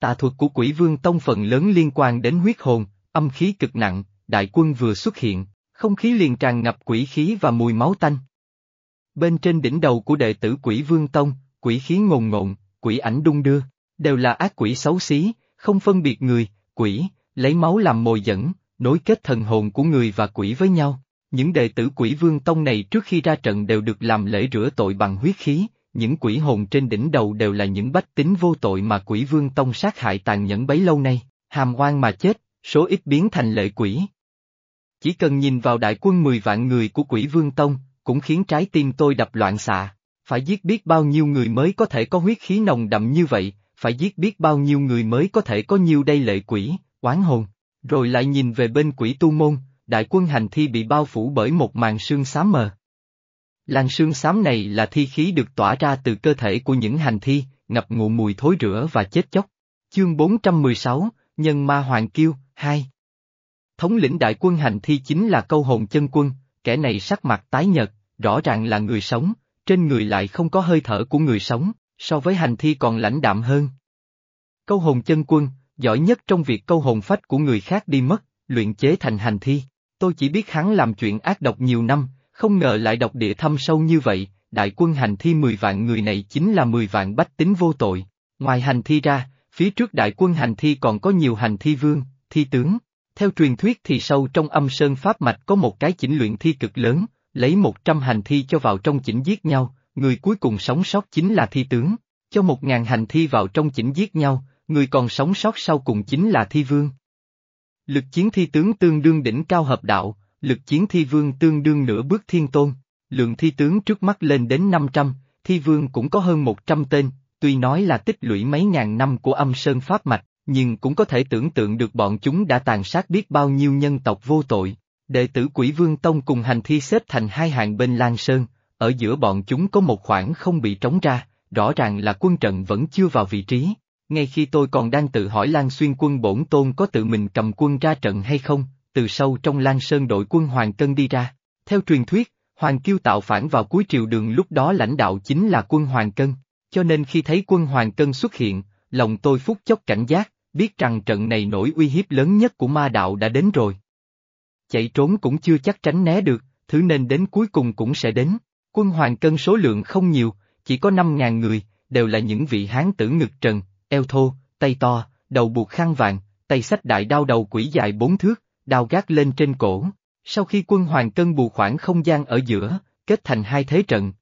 Tà thuật của quỷ Vương Tông phần lớn liên quan đến huyết hồn, âm khí cực nặng, đại quân vừa xuất hiện, không khí liền tràn ngập quỷ khí và mùi máu tanh. Bên trên đỉnh đầu của đệ tử quỷ vương tông, quỷ khí ngồn ngộn, quỷ ảnh đung đưa, đều là ác quỷ xấu xí, không phân biệt người, quỷ, lấy máu làm mồi dẫn, nối kết thần hồn của người và quỷ với nhau. Những đệ tử quỷ vương tông này trước khi ra trận đều được làm lễ rửa tội bằng huyết khí, những quỷ hồn trên đỉnh đầu đều là những bách tính vô tội mà quỷ vương tông sát hại tàn nhẫn bấy lâu nay, hàm oan mà chết, số ít biến thành lệ quỷ. Chỉ cần nhìn vào đại quân 10 vạn người của quỷ vương tông, cũng khiến trái tim tôi đập loạn xạ. Phải giết biết bao nhiêu người mới có thể có huyết khí nồng đậm như vậy, phải giết biết bao nhiêu người mới có thể có nhiều đây lệ quỷ, oán hồn. Rồi lại nhìn về bên quỷ tu môn, đại quân hành thi bị bao phủ bởi một màn sương xám mờ. Làn sương xám này là thi khí được tỏa ra từ cơ thể của những hành thi, ngập ngụ mùi thối rửa và chết chóc. Chương 416, Nhân Ma Hoàng Kiêu, 2 Thống lĩnh đại quân hành thi chính là câu hồn chân quân, kẻ này sắc mặt tái nhợt, rõ ràng là người sống, trên người lại không có hơi thở của người sống, so với hành thi còn lãnh đạm hơn. Câu hồn chân quân, giỏi nhất trong việc câu hồn phách của người khác đi mất, luyện chế thành hành thi. Tôi chỉ biết hắn làm chuyện ác độc nhiều năm, không ngờ lại độc địa thâm sâu như vậy, đại quân hành thi 10 vạn người này chính là 10 vạn bách tính vô tội. Ngoài hành thi ra, phía trước đại quân hành thi còn có nhiều hành thi vương, thi tướng. Theo truyền thuyết thì sâu trong âm sơn pháp mạch có một cái chỉnh luyện thi cực lớn, lấy 100 hành thi cho vào trong chỉnh giết nhau, người cuối cùng sống sót chính là thi tướng. Cho một ngàn hành thi vào trong chỉnh giết nhau, người còn sống sót sau cùng chính là thi vương. Lực chiến thi tướng tương đương đỉnh cao hợp đạo, lực chiến thi vương tương đương nửa bước thiên tôn, lượng thi tướng trước mắt lên đến 500, thi vương cũng có hơn 100 tên, tuy nói là tích lũy mấy ngàn năm của âm sơn pháp mạch, nhưng cũng có thể tưởng tượng được bọn chúng đã tàn sát biết bao nhiêu nhân tộc vô tội. Đệ tử quỷ vương tông cùng hành thi xếp thành hai hàng bên Lan Sơn, ở giữa bọn chúng có một khoảng không bị trống ra, rõ ràng là quân trận vẫn chưa vào vị trí. Ngay khi tôi còn đang tự hỏi Lan Xuyên quân bổn tôn có tự mình cầm quân ra trận hay không, từ sâu trong Lan Sơn đội quân Hoàng Cân đi ra. Theo truyền thuyết, Hoàng Kiêu tạo phản vào cuối triều đường lúc đó lãnh đạo chính là quân Hoàng Cân, cho nên khi thấy quân Hoàng Cân xuất hiện, lòng tôi phút chốc cảnh giác, biết rằng trận này nổi uy hiếp lớn nhất của ma đạo đã đến rồi. Chạy trốn cũng chưa chắc tránh né được, thứ nên đến cuối cùng cũng sẽ đến. Quân Hoàng Cân số lượng không nhiều, chỉ có 5.000 người, đều là những vị hán tử ngực trần, eo thô, tay to, đầu buộc khăn vàng, tay sách đại đao đầu quỷ dài bốn thước, đao gác lên trên cổ. Sau khi quân Hoàng Cân bù khoảng không gian ở giữa, kết thành hai thế trận.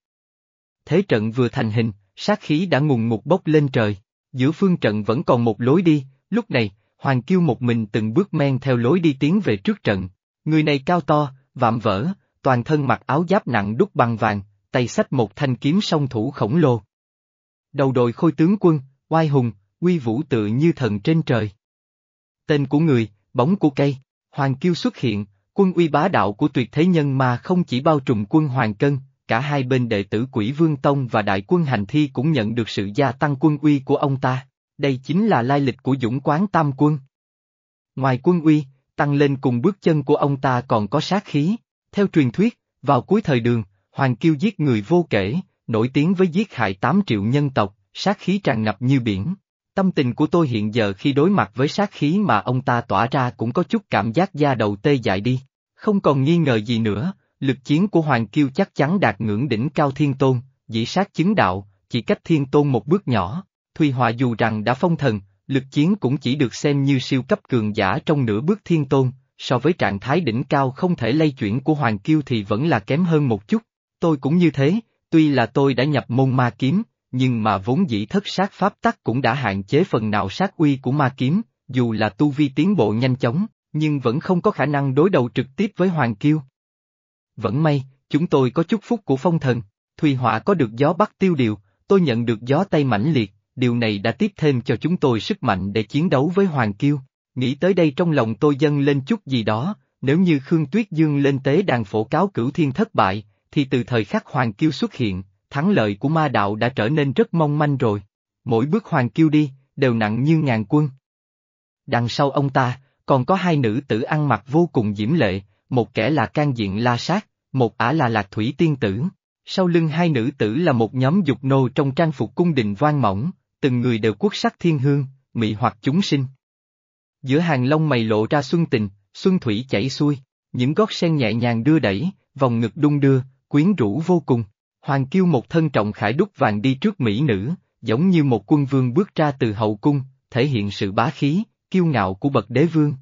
Thế trận vừa thành hình, sát khí đã ngùng ngục bốc lên trời. Giữa phương trận vẫn còn một lối đi, lúc này, Hoàng Kiêu một mình từng bước men theo lối đi tiến về trước trận. Người này cao to, vạm vỡ, toàn thân mặc áo giáp nặng đúc bằng vàng, tay sách một thanh kiếm song thủ khổng lồ. Đầu đội khôi tướng quân, oai hùng, uy vũ tự như thần trên trời. Tên của người, bóng của cây, Hoàng Kiêu xuất hiện, quân uy bá đạo của tuyệt thế nhân mà không chỉ bao trùm quân Hoàng Cân, cả hai bên đệ tử quỷ Vương Tông và đại quân hành thi cũng nhận được sự gia tăng quân uy của ông ta. Đây chính là lai lịch của dũng quán tam quân. Ngoài quân uy, tăng lên cùng bước chân của ông ta còn có sát khí. Theo truyền thuyết, vào cuối thời đường, Hoàng Kiêu giết người vô kể, nổi tiếng với giết hại 8 triệu nhân tộc, sát khí tràn ngập như biển. Tâm tình của tôi hiện giờ khi đối mặt với sát khí mà ông ta tỏa ra cũng có chút cảm giác da đầu tê dại đi. Không còn nghi ngờ gì nữa, lực chiến của Hoàng Kiêu chắc chắn đạt ngưỡng đỉnh cao thiên tôn, dĩ sát chứng đạo, chỉ cách thiên tôn một bước nhỏ. Thùy Họa dù rằng đã phong thần, lực chiến cũng chỉ được xem như siêu cấp cường giả trong nửa bước thiên tôn, so với trạng thái đỉnh cao không thể lay chuyển của Hoàng Kiêu thì vẫn là kém hơn một chút. Tôi cũng như thế, tuy là tôi đã nhập môn ma kiếm, nhưng mà vốn dĩ thất sát pháp tắc cũng đã hạn chế phần nào sát uy của ma kiếm, dù là tu vi tiến bộ nhanh chóng, nhưng vẫn không có khả năng đối đầu trực tiếp với Hoàng Kiêu. Vẫn may, chúng tôi có chút phúc của phong thần, Thùy Họa có được gió bắt tiêu điều, tôi nhận được gió tay mãnh liệt, điều này đã tiếp thêm cho chúng tôi sức mạnh để chiến đấu với Hoàng Kiêu. Nghĩ tới đây trong lòng tôi dâng lên chút gì đó, nếu như Khương Tuyết Dương lên tế đàn phổ cáo cửu thiên thất bại, thì từ thời khắc Hoàng Kiêu xuất hiện, thắng lợi của ma đạo đã trở nên rất mong manh rồi. Mỗi bước Hoàng Kiêu đi, đều nặng như ngàn quân. Đằng sau ông ta, còn có hai nữ tử ăn mặc vô cùng diễm lệ, một kẻ là can diện la sát, một ả là lạc thủy tiên tử. Sau lưng hai nữ tử là một nhóm dục nô trong trang phục cung đình vang mỏng, từng người đều quốc sắc thiên hương, mị hoặc chúng sinh. Giữa hàng lông mày lộ ra xuân tình, xuân thủy chảy xuôi, những gót sen nhẹ nhàng đưa đẩy, vòng ngực đung đưa, quyến rũ vô cùng. Hoàng kiêu một thân trọng khải đúc vàng đi trước mỹ nữ, giống như một quân vương bước ra từ hậu cung, thể hiện sự bá khí, kiêu ngạo của bậc đế vương.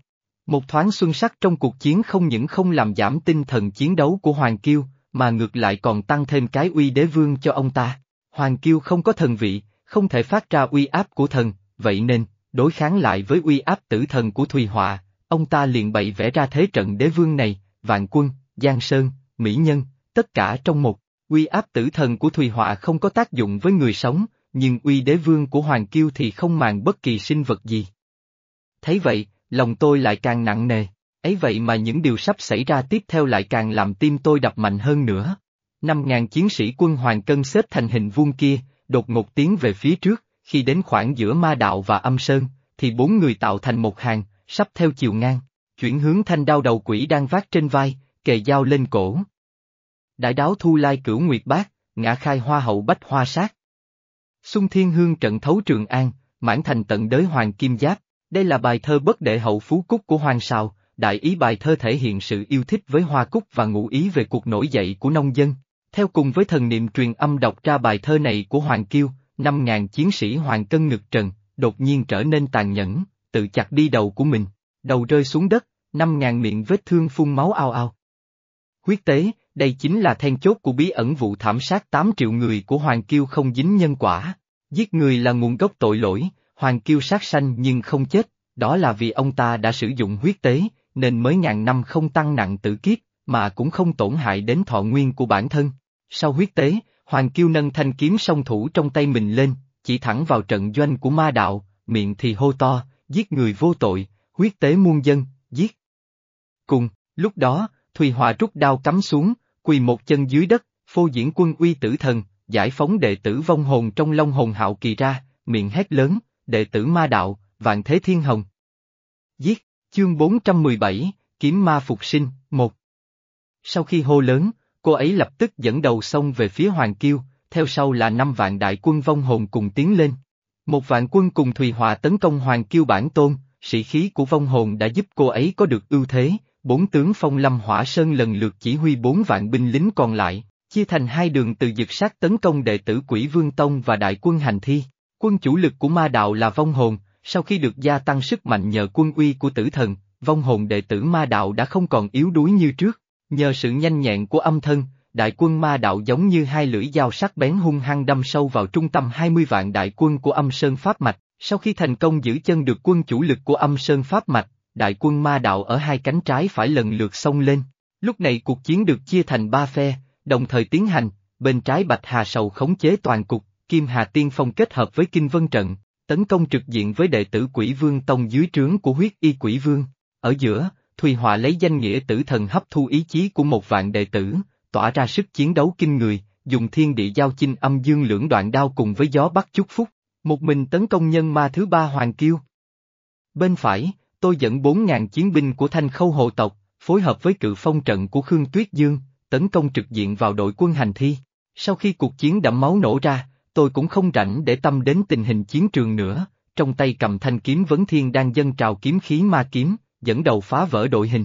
Một thoáng xuân sắc trong cuộc chiến không những không làm giảm tinh thần chiến đấu của Hoàng Kiêu, mà ngược lại còn tăng thêm cái uy đế vương cho ông ta. Hoàng Kiêu không có thần vị, không thể phát ra uy áp của thần, vậy nên, đối kháng lại với uy áp tử thần của Thùy Họa, ông ta liền bày vẽ ra thế trận đế vương này, vạn quân, giang sơn, mỹ nhân, tất cả trong một. Uy áp tử thần của Thùy Họa không có tác dụng với người sống, nhưng uy đế vương của Hoàng Kiêu thì không màng bất kỳ sinh vật gì. Thấy vậy, lòng tôi lại càng nặng nề, ấy vậy mà những điều sắp xảy ra tiếp theo lại càng làm tim tôi đập mạnh hơn nữa. Năm ngàn chiến sĩ quân Hoàng Cân xếp thành hình vuông kia, đột ngột tiến về phía trước, khi đến khoảng giữa ma đạo và âm sơn, thì bốn người tạo thành một hàng, sắp theo chiều ngang, chuyển hướng thanh đao đầu quỷ đang vác trên vai, kề dao lên cổ. Đại đáo thu lai cửu nguyệt bát, ngã khai hoa hậu bách hoa sát. Xung thiên hương trận thấu trường an, mãn thành tận đới hoàng kim giáp, đây là bài thơ bất đệ hậu phú cúc của Hoàng Sào, đại ý bài thơ thể hiện sự yêu thích với hoa cúc và ngụ ý về cuộc nổi dậy của nông dân. Theo cùng với thần niệm truyền âm đọc ra bài thơ này của Hoàng Kiêu, năm ngàn chiến sĩ Hoàng Cân ngực trần, đột nhiên trở nên tàn nhẫn, tự chặt đi đầu của mình, đầu rơi xuống đất, năm ngàn miệng vết thương phun máu ao ao. Huyết tế, đây chính là then chốt của bí ẩn vụ thảm sát 8 triệu người của Hoàng Kiêu không dính nhân quả. Giết người là nguồn gốc tội lỗi, Hoàng Kiêu sát sanh nhưng không chết, đó là vì ông ta đã sử dụng huyết tế, nên mới ngàn năm không tăng nặng tử kiếp, mà cũng không tổn hại đến thọ nguyên của bản thân. Sau huyết tế, Hoàng Kiêu nâng thanh kiếm song thủ trong tay mình lên, chỉ thẳng vào trận doanh của ma đạo, miệng thì hô to, giết người vô tội, huyết tế muôn dân, giết. Cùng, lúc đó, Thùy Hòa rút đao cắm xuống, quỳ một chân dưới đất, phô diễn quân uy tử thần, giải phóng đệ tử vong hồn trong long hồn hạo kỳ ra, miệng hét lớn, đệ tử ma đạo, vạn thế thiên hồng. Giết, chương 417, kiếm ma phục sinh, một. Sau khi hô lớn, cô ấy lập tức dẫn đầu xông về phía Hoàng Kiêu, theo sau là năm vạn đại quân vong hồn cùng tiến lên. Một vạn quân cùng Thùy Hòa tấn công Hoàng Kiêu bản tôn, sĩ khí của vong hồn đã giúp cô ấy có được ưu thế, bốn tướng phong lâm hỏa sơn lần lượt chỉ huy bốn vạn binh lính còn lại, chia thành hai đường từ dực sát tấn công đệ tử quỷ vương tông và đại quân hành thi. Quân chủ lực của ma đạo là vong hồn, sau khi được gia tăng sức mạnh nhờ quân uy của tử thần, vong hồn đệ tử ma đạo đã không còn yếu đuối như trước, nhờ sự nhanh nhẹn của âm thân, đại quân ma đạo giống như hai lưỡi dao sắc bén hung hăng đâm sâu vào trung tâm 20 vạn đại quân của âm sơn Pháp Mạch, sau khi thành công giữ chân được quân chủ lực của âm sơn Pháp Mạch, đại quân ma đạo ở hai cánh trái phải lần lượt xông lên. Lúc này cuộc chiến được chia thành ba phe, đồng thời tiến hành, bên trái Bạch Hà Sầu khống chế toàn cục, Kim Hà Tiên Phong kết hợp với Kinh Vân Trận, tấn công trực diện với đệ tử Quỷ Vương Tông dưới trướng của huyết y Quỷ Vương. Ở giữa, Thùy Họa lấy danh nghĩa tử thần hấp thu ý chí của một vạn đệ tử, tỏa ra sức chiến đấu kinh người, dùng thiên địa giao chinh âm dương lưỡng đoạn đao cùng với gió bắt chúc phúc, một mình tấn công nhân ma thứ ba Hoàng Kiêu. Bên phải, tôi dẫn 4.000 chiến binh của thanh khâu hộ tộc, phối hợp với cự phong trận của Khương Tuyết Dương, tấn công trực diện vào đội quân hành thi. Sau khi cuộc chiến đẫm máu nổ ra, tôi cũng không rảnh để tâm đến tình hình chiến trường nữa, trong tay cầm thanh kiếm vấn thiên đang dâng trào kiếm khí ma kiếm, dẫn đầu phá vỡ đội hình.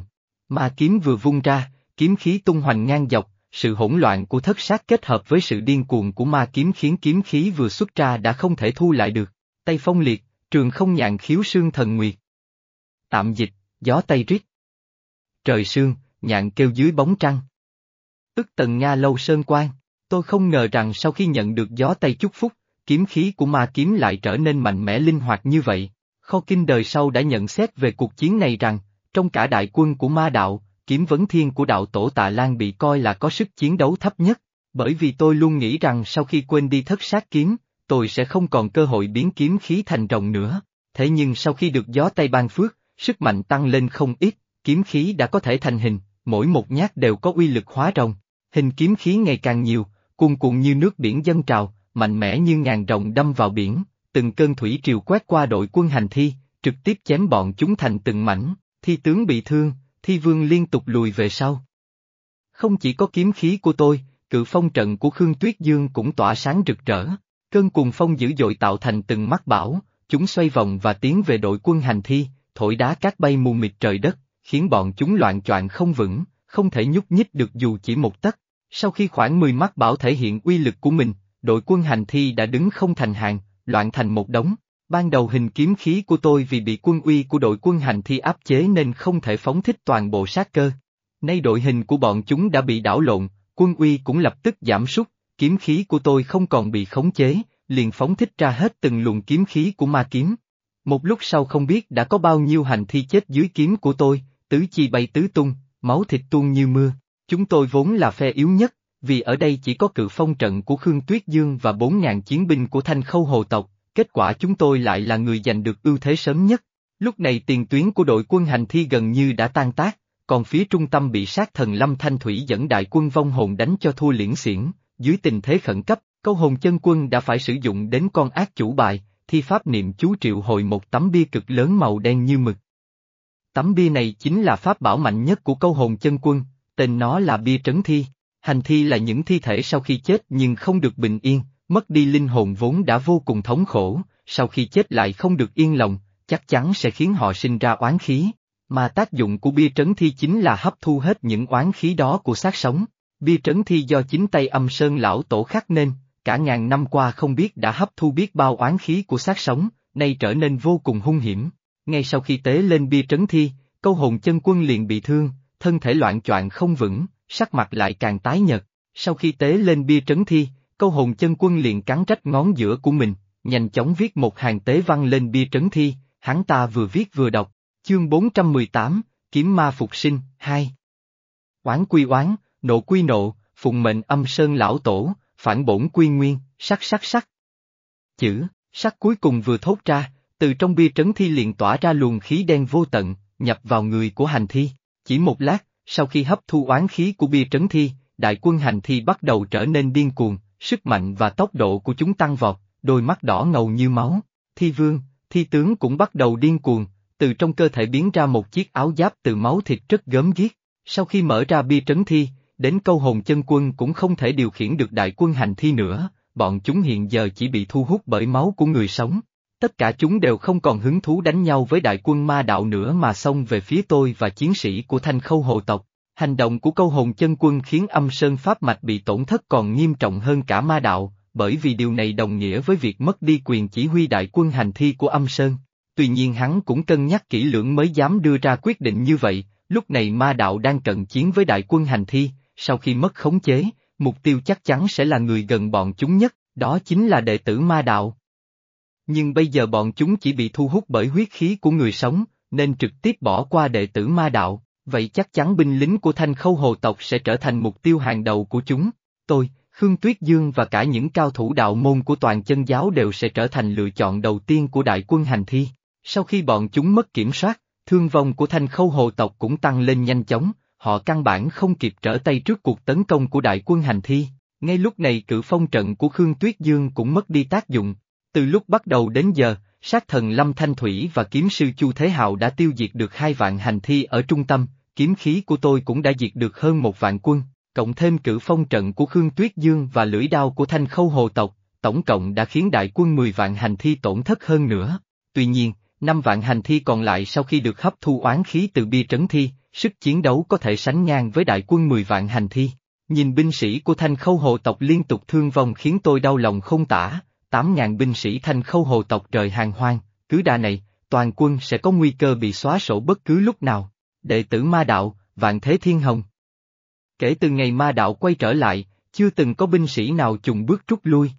Ma kiếm vừa vung ra, kiếm khí tung hoành ngang dọc, sự hỗn loạn của thất sát kết hợp với sự điên cuồng của ma kiếm khiến kiếm khí vừa xuất ra đã không thể thu lại được. Tay phong liệt, trường không nhạn khiếu sương thần nguyệt. Tạm dịch, gió tây rít. Trời sương, nhạn kêu dưới bóng trăng. Ức tần Nga lâu sơn quan, tôi không ngờ rằng sau khi nhận được gió tây chúc phúc, kiếm khí của ma kiếm lại trở nên mạnh mẽ linh hoạt như vậy. Kho kinh đời sau đã nhận xét về cuộc chiến này rằng, trong cả đại quân của ma đạo, kiếm vấn thiên của đạo tổ Tạ Lan bị coi là có sức chiến đấu thấp nhất, bởi vì tôi luôn nghĩ rằng sau khi quên đi thất sát kiếm, tôi sẽ không còn cơ hội biến kiếm khí thành rồng nữa. Thế nhưng sau khi được gió tay ban phước, sức mạnh tăng lên không ít, kiếm khí đã có thể thành hình, mỗi một nhát đều có uy lực hóa rồng. Hình kiếm khí ngày càng nhiều, cuồn cuộn như nước biển dân trào, mạnh mẽ như ngàn rồng đâm vào biển, từng cơn thủy triều quét qua đội quân hành thi, trực tiếp chém bọn chúng thành từng mảnh, thi tướng bị thương, thi vương liên tục lùi về sau. Không chỉ có kiếm khí của tôi, cự phong trận của Khương Tuyết Dương cũng tỏa sáng rực rỡ, cơn cuồng phong dữ dội tạo thành từng mắt bão, chúng xoay vòng và tiến về đội quân hành thi, thổi đá cát bay mù mịt trời đất, khiến bọn chúng loạn choạng không vững, không thể nhúc nhích được dù chỉ một tấc. Sau khi khoảng 10 mắt bảo thể hiện uy lực của mình, đội quân hành thi đã đứng không thành hàng, loạn thành một đống. Ban đầu hình kiếm khí của tôi vì bị quân uy của đội quân hành thi áp chế nên không thể phóng thích toàn bộ sát cơ. Nay đội hình của bọn chúng đã bị đảo lộn, quân uy cũng lập tức giảm sút, kiếm khí của tôi không còn bị khống chế, liền phóng thích ra hết từng luồng kiếm khí của ma kiếm. Một lúc sau không biết đã có bao nhiêu hành thi chết dưới kiếm của tôi, tứ chi bay tứ tung, máu thịt tuôn như mưa. Chúng tôi vốn là phe yếu nhất, vì ở đây chỉ có cự phong trận của Khương Tuyết Dương và 4.000 chiến binh của Thanh Khâu Hồ tộc, kết quả chúng tôi lại là người giành được ưu thế sớm nhất. Lúc này tiền tuyến của đội quân hành thi gần như đã tan tác, còn phía trung tâm bị sát thần Lâm Thanh Thủy dẫn đại quân vong hồn đánh cho thua liễn xiển, dưới tình thế khẩn cấp, câu hồn chân quân đã phải sử dụng đến con ác chủ bài, thi pháp niệm chú triệu hồi một tấm bia cực lớn màu đen như mực. Tấm bia này chính là pháp bảo mạnh nhất của câu hồn chân quân, tên nó là bia trấn thi. Hành thi là những thi thể sau khi chết nhưng không được bình yên, mất đi linh hồn vốn đã vô cùng thống khổ, sau khi chết lại không được yên lòng, chắc chắn sẽ khiến họ sinh ra oán khí. Mà tác dụng của bia trấn thi chính là hấp thu hết những oán khí đó của xác sống. Bia trấn thi do chính tay âm sơn lão tổ khắc nên, cả ngàn năm qua không biết đã hấp thu biết bao oán khí của xác sống, nay trở nên vô cùng hung hiểm. Ngay sau khi tế lên bia trấn thi, câu hồn chân quân liền bị thương, thân thể loạn choạng không vững, sắc mặt lại càng tái nhợt. Sau khi tế lên bia trấn thi, câu hồn chân quân liền cắn trách ngón giữa của mình, nhanh chóng viết một hàng tế văn lên bia trấn thi, hắn ta vừa viết vừa đọc, chương 418, Kiếm ma phục sinh, 2. Oán quy oán, nộ quy nộ, phụng mệnh âm sơn lão tổ, phản bổn quy nguyên, sắc sắc sắc. Chữ, sắc cuối cùng vừa thốt ra, từ trong bia trấn thi liền tỏa ra luồng khí đen vô tận, nhập vào người của hành thi. Chỉ một lát, sau khi hấp thu oán khí của bia trấn thi, đại quân hành thi bắt đầu trở nên điên cuồng, sức mạnh và tốc độ của chúng tăng vọt, đôi mắt đỏ ngầu như máu. Thi vương, thi tướng cũng bắt đầu điên cuồng, từ trong cơ thể biến ra một chiếc áo giáp từ máu thịt rất gớm ghiếc. Sau khi mở ra bia trấn thi, đến câu hồn chân quân cũng không thể điều khiển được đại quân hành thi nữa, bọn chúng hiện giờ chỉ bị thu hút bởi máu của người sống. Tất cả chúng đều không còn hứng thú đánh nhau với đại quân ma đạo nữa mà xông về phía tôi và chiến sĩ của thanh khâu hồ tộc. Hành động của câu hồn chân quân khiến âm sơn pháp mạch bị tổn thất còn nghiêm trọng hơn cả ma đạo, bởi vì điều này đồng nghĩa với việc mất đi quyền chỉ huy đại quân hành thi của âm sơn. Tuy nhiên hắn cũng cân nhắc kỹ lưỡng mới dám đưa ra quyết định như vậy, lúc này ma đạo đang cận chiến với đại quân hành thi, sau khi mất khống chế, mục tiêu chắc chắn sẽ là người gần bọn chúng nhất, đó chính là đệ tử ma đạo. Nhưng bây giờ bọn chúng chỉ bị thu hút bởi huyết khí của người sống, nên trực tiếp bỏ qua đệ tử ma đạo, vậy chắc chắn binh lính của thanh khâu hồ tộc sẽ trở thành mục tiêu hàng đầu của chúng. Tôi, Khương Tuyết Dương và cả những cao thủ đạo môn của toàn chân giáo đều sẽ trở thành lựa chọn đầu tiên của đại quân hành thi. Sau khi bọn chúng mất kiểm soát, thương vong của thanh khâu hồ tộc cũng tăng lên nhanh chóng, họ căn bản không kịp trở tay trước cuộc tấn công của đại quân hành thi. Ngay lúc này cử phong trận của Khương Tuyết Dương cũng mất đi tác dụng. Từ lúc bắt đầu đến giờ, sát thần Lâm Thanh Thủy và kiếm sư Chu Thế Hào đã tiêu diệt được hai vạn hành thi ở trung tâm, kiếm khí của tôi cũng đã diệt được hơn một vạn quân, cộng thêm cử phong trận của Khương Tuyết Dương và lưỡi đao của Thanh Khâu Hồ tộc, tổng cộng đã khiến đại quân 10 vạn hành thi tổn thất hơn nữa. Tuy nhiên, năm vạn hành thi còn lại sau khi được hấp thu oán khí từ bia trấn thi, sức chiến đấu có thể sánh ngang với đại quân 10 vạn hành thi. Nhìn binh sĩ của thanh khâu hồ tộc liên tục thương vong khiến tôi đau lòng không tả, 8.000 binh sĩ thanh khâu hồ tộc trời hàng hoang, cứ đà này, toàn quân sẽ có nguy cơ bị xóa sổ bất cứ lúc nào. Đệ tử ma đạo, vạn thế thiên hồng. Kể từ ngày ma đạo quay trở lại, chưa từng có binh sĩ nào chùng bước rút lui.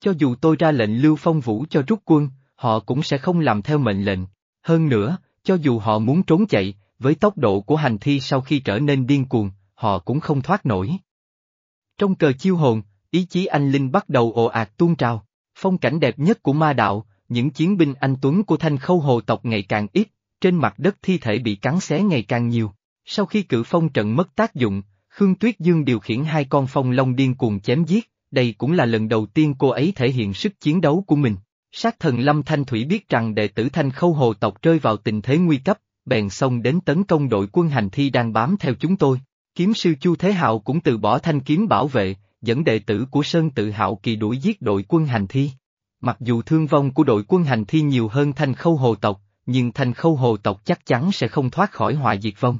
Cho dù tôi ra lệnh lưu phong vũ cho rút quân, họ cũng sẽ không làm theo mệnh lệnh. Hơn nữa, cho dù họ muốn trốn chạy, với tốc độ của hành thi sau khi trở nên điên cuồng, họ cũng không thoát nổi. Trong cờ chiêu hồn, ý chí anh linh bắt đầu ồ ạt tuôn trào, phong cảnh đẹp nhất của ma đạo, những chiến binh anh tuấn của thanh khâu hồ tộc ngày càng ít, trên mặt đất thi thể bị cắn xé ngày càng nhiều. Sau khi cử phong trận mất tác dụng, Khương Tuyết Dương điều khiển hai con phong long điên cuồng chém giết, đây cũng là lần đầu tiên cô ấy thể hiện sức chiến đấu của mình. Sát thần Lâm Thanh Thủy biết rằng đệ tử Thanh Khâu Hồ tộc rơi vào tình thế nguy cấp, bèn xông đến tấn công đội quân hành thi đang bám theo chúng tôi. Kiếm sư Chu Thế Hạo cũng từ bỏ thanh kiếm bảo vệ, dẫn đệ tử của Sơn tự hạo kỳ đuổi giết đội quân hành thi. Mặc dù thương vong của đội quân hành thi nhiều hơn thanh khâu hồ tộc, nhưng thanh khâu hồ tộc chắc chắn sẽ không thoát khỏi họa diệt vong.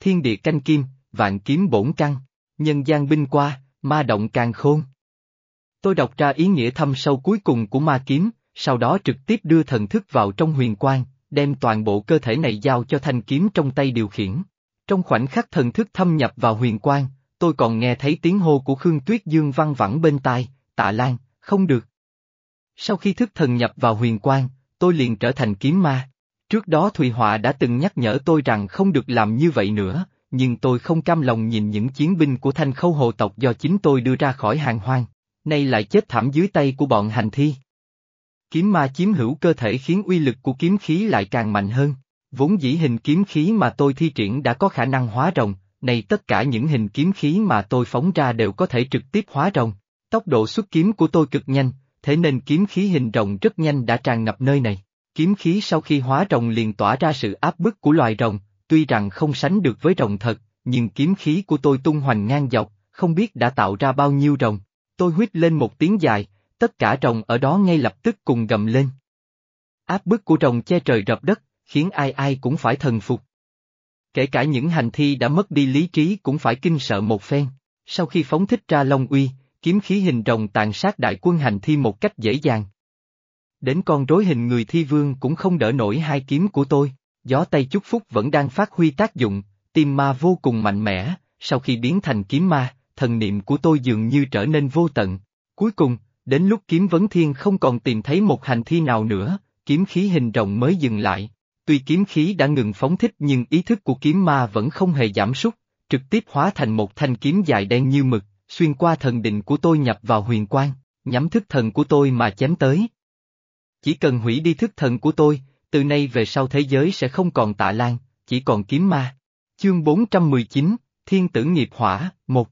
Thiên địa canh kim, vạn kiếm bổn căn, nhân gian binh qua, ma động càng khôn. Tôi đọc ra ý nghĩa thâm sâu cuối cùng của ma kiếm, sau đó trực tiếp đưa thần thức vào trong huyền quang, đem toàn bộ cơ thể này giao cho thanh kiếm trong tay điều khiển. Trong khoảnh khắc thần thức thâm nhập vào huyền quang, tôi còn nghe thấy tiếng hô của Khương Tuyết Dương văng vẳng bên tai, tạ lan, không được. Sau khi thức thần nhập vào huyền quang, tôi liền trở thành kiếm ma. Trước đó Thùy Họa đã từng nhắc nhở tôi rằng không được làm như vậy nữa, nhưng tôi không cam lòng nhìn những chiến binh của thanh khâu hồ tộc do chính tôi đưa ra khỏi hàng hoang, nay lại chết thảm dưới tay của bọn hành thi. Kiếm ma chiếm hữu cơ thể khiến uy lực của kiếm khí lại càng mạnh hơn, vốn dĩ hình kiếm khí mà tôi thi triển đã có khả năng hóa rồng, này tất cả những hình kiếm khí mà tôi phóng ra đều có thể trực tiếp hóa rồng. Tốc độ xuất kiếm của tôi cực nhanh, thế nên kiếm khí hình rồng rất nhanh đã tràn ngập nơi này. Kiếm khí sau khi hóa rồng liền tỏa ra sự áp bức của loài rồng, tuy rằng không sánh được với rồng thật, nhưng kiếm khí của tôi tung hoành ngang dọc, không biết đã tạo ra bao nhiêu rồng. Tôi huýt lên một tiếng dài, tất cả rồng ở đó ngay lập tức cùng gầm lên. Áp bức của rồng che trời rập đất, khiến ai ai cũng phải thần phục. Kể cả những hành thi đã mất đi lý trí cũng phải kinh sợ một phen. Sau khi phóng thích ra Long Uy, kiếm khí hình rồng tàn sát đại quân hành thi một cách dễ dàng. Đến con rối hình người thi vương cũng không đỡ nổi hai kiếm của tôi, gió tay chúc phúc vẫn đang phát huy tác dụng, tim ma vô cùng mạnh mẽ, sau khi biến thành kiếm ma, thần niệm của tôi dường như trở nên vô tận. Cuối cùng, đến lúc kiếm vấn thiên không còn tìm thấy một hành thi nào nữa, kiếm khí hình rồng mới dừng lại. Tuy kiếm khí đã ngừng phóng thích nhưng ý thức của kiếm ma vẫn không hề giảm sút, trực tiếp hóa thành một thanh kiếm dài đen như mực, xuyên qua thần định của tôi nhập vào huyền quang, nhắm thức thần của tôi mà chém tới. Chỉ cần hủy đi thức thần của tôi, từ nay về sau thế giới sẽ không còn tạ lan, chỉ còn kiếm ma. Chương 419, Thiên tử nghiệp hỏa, 1.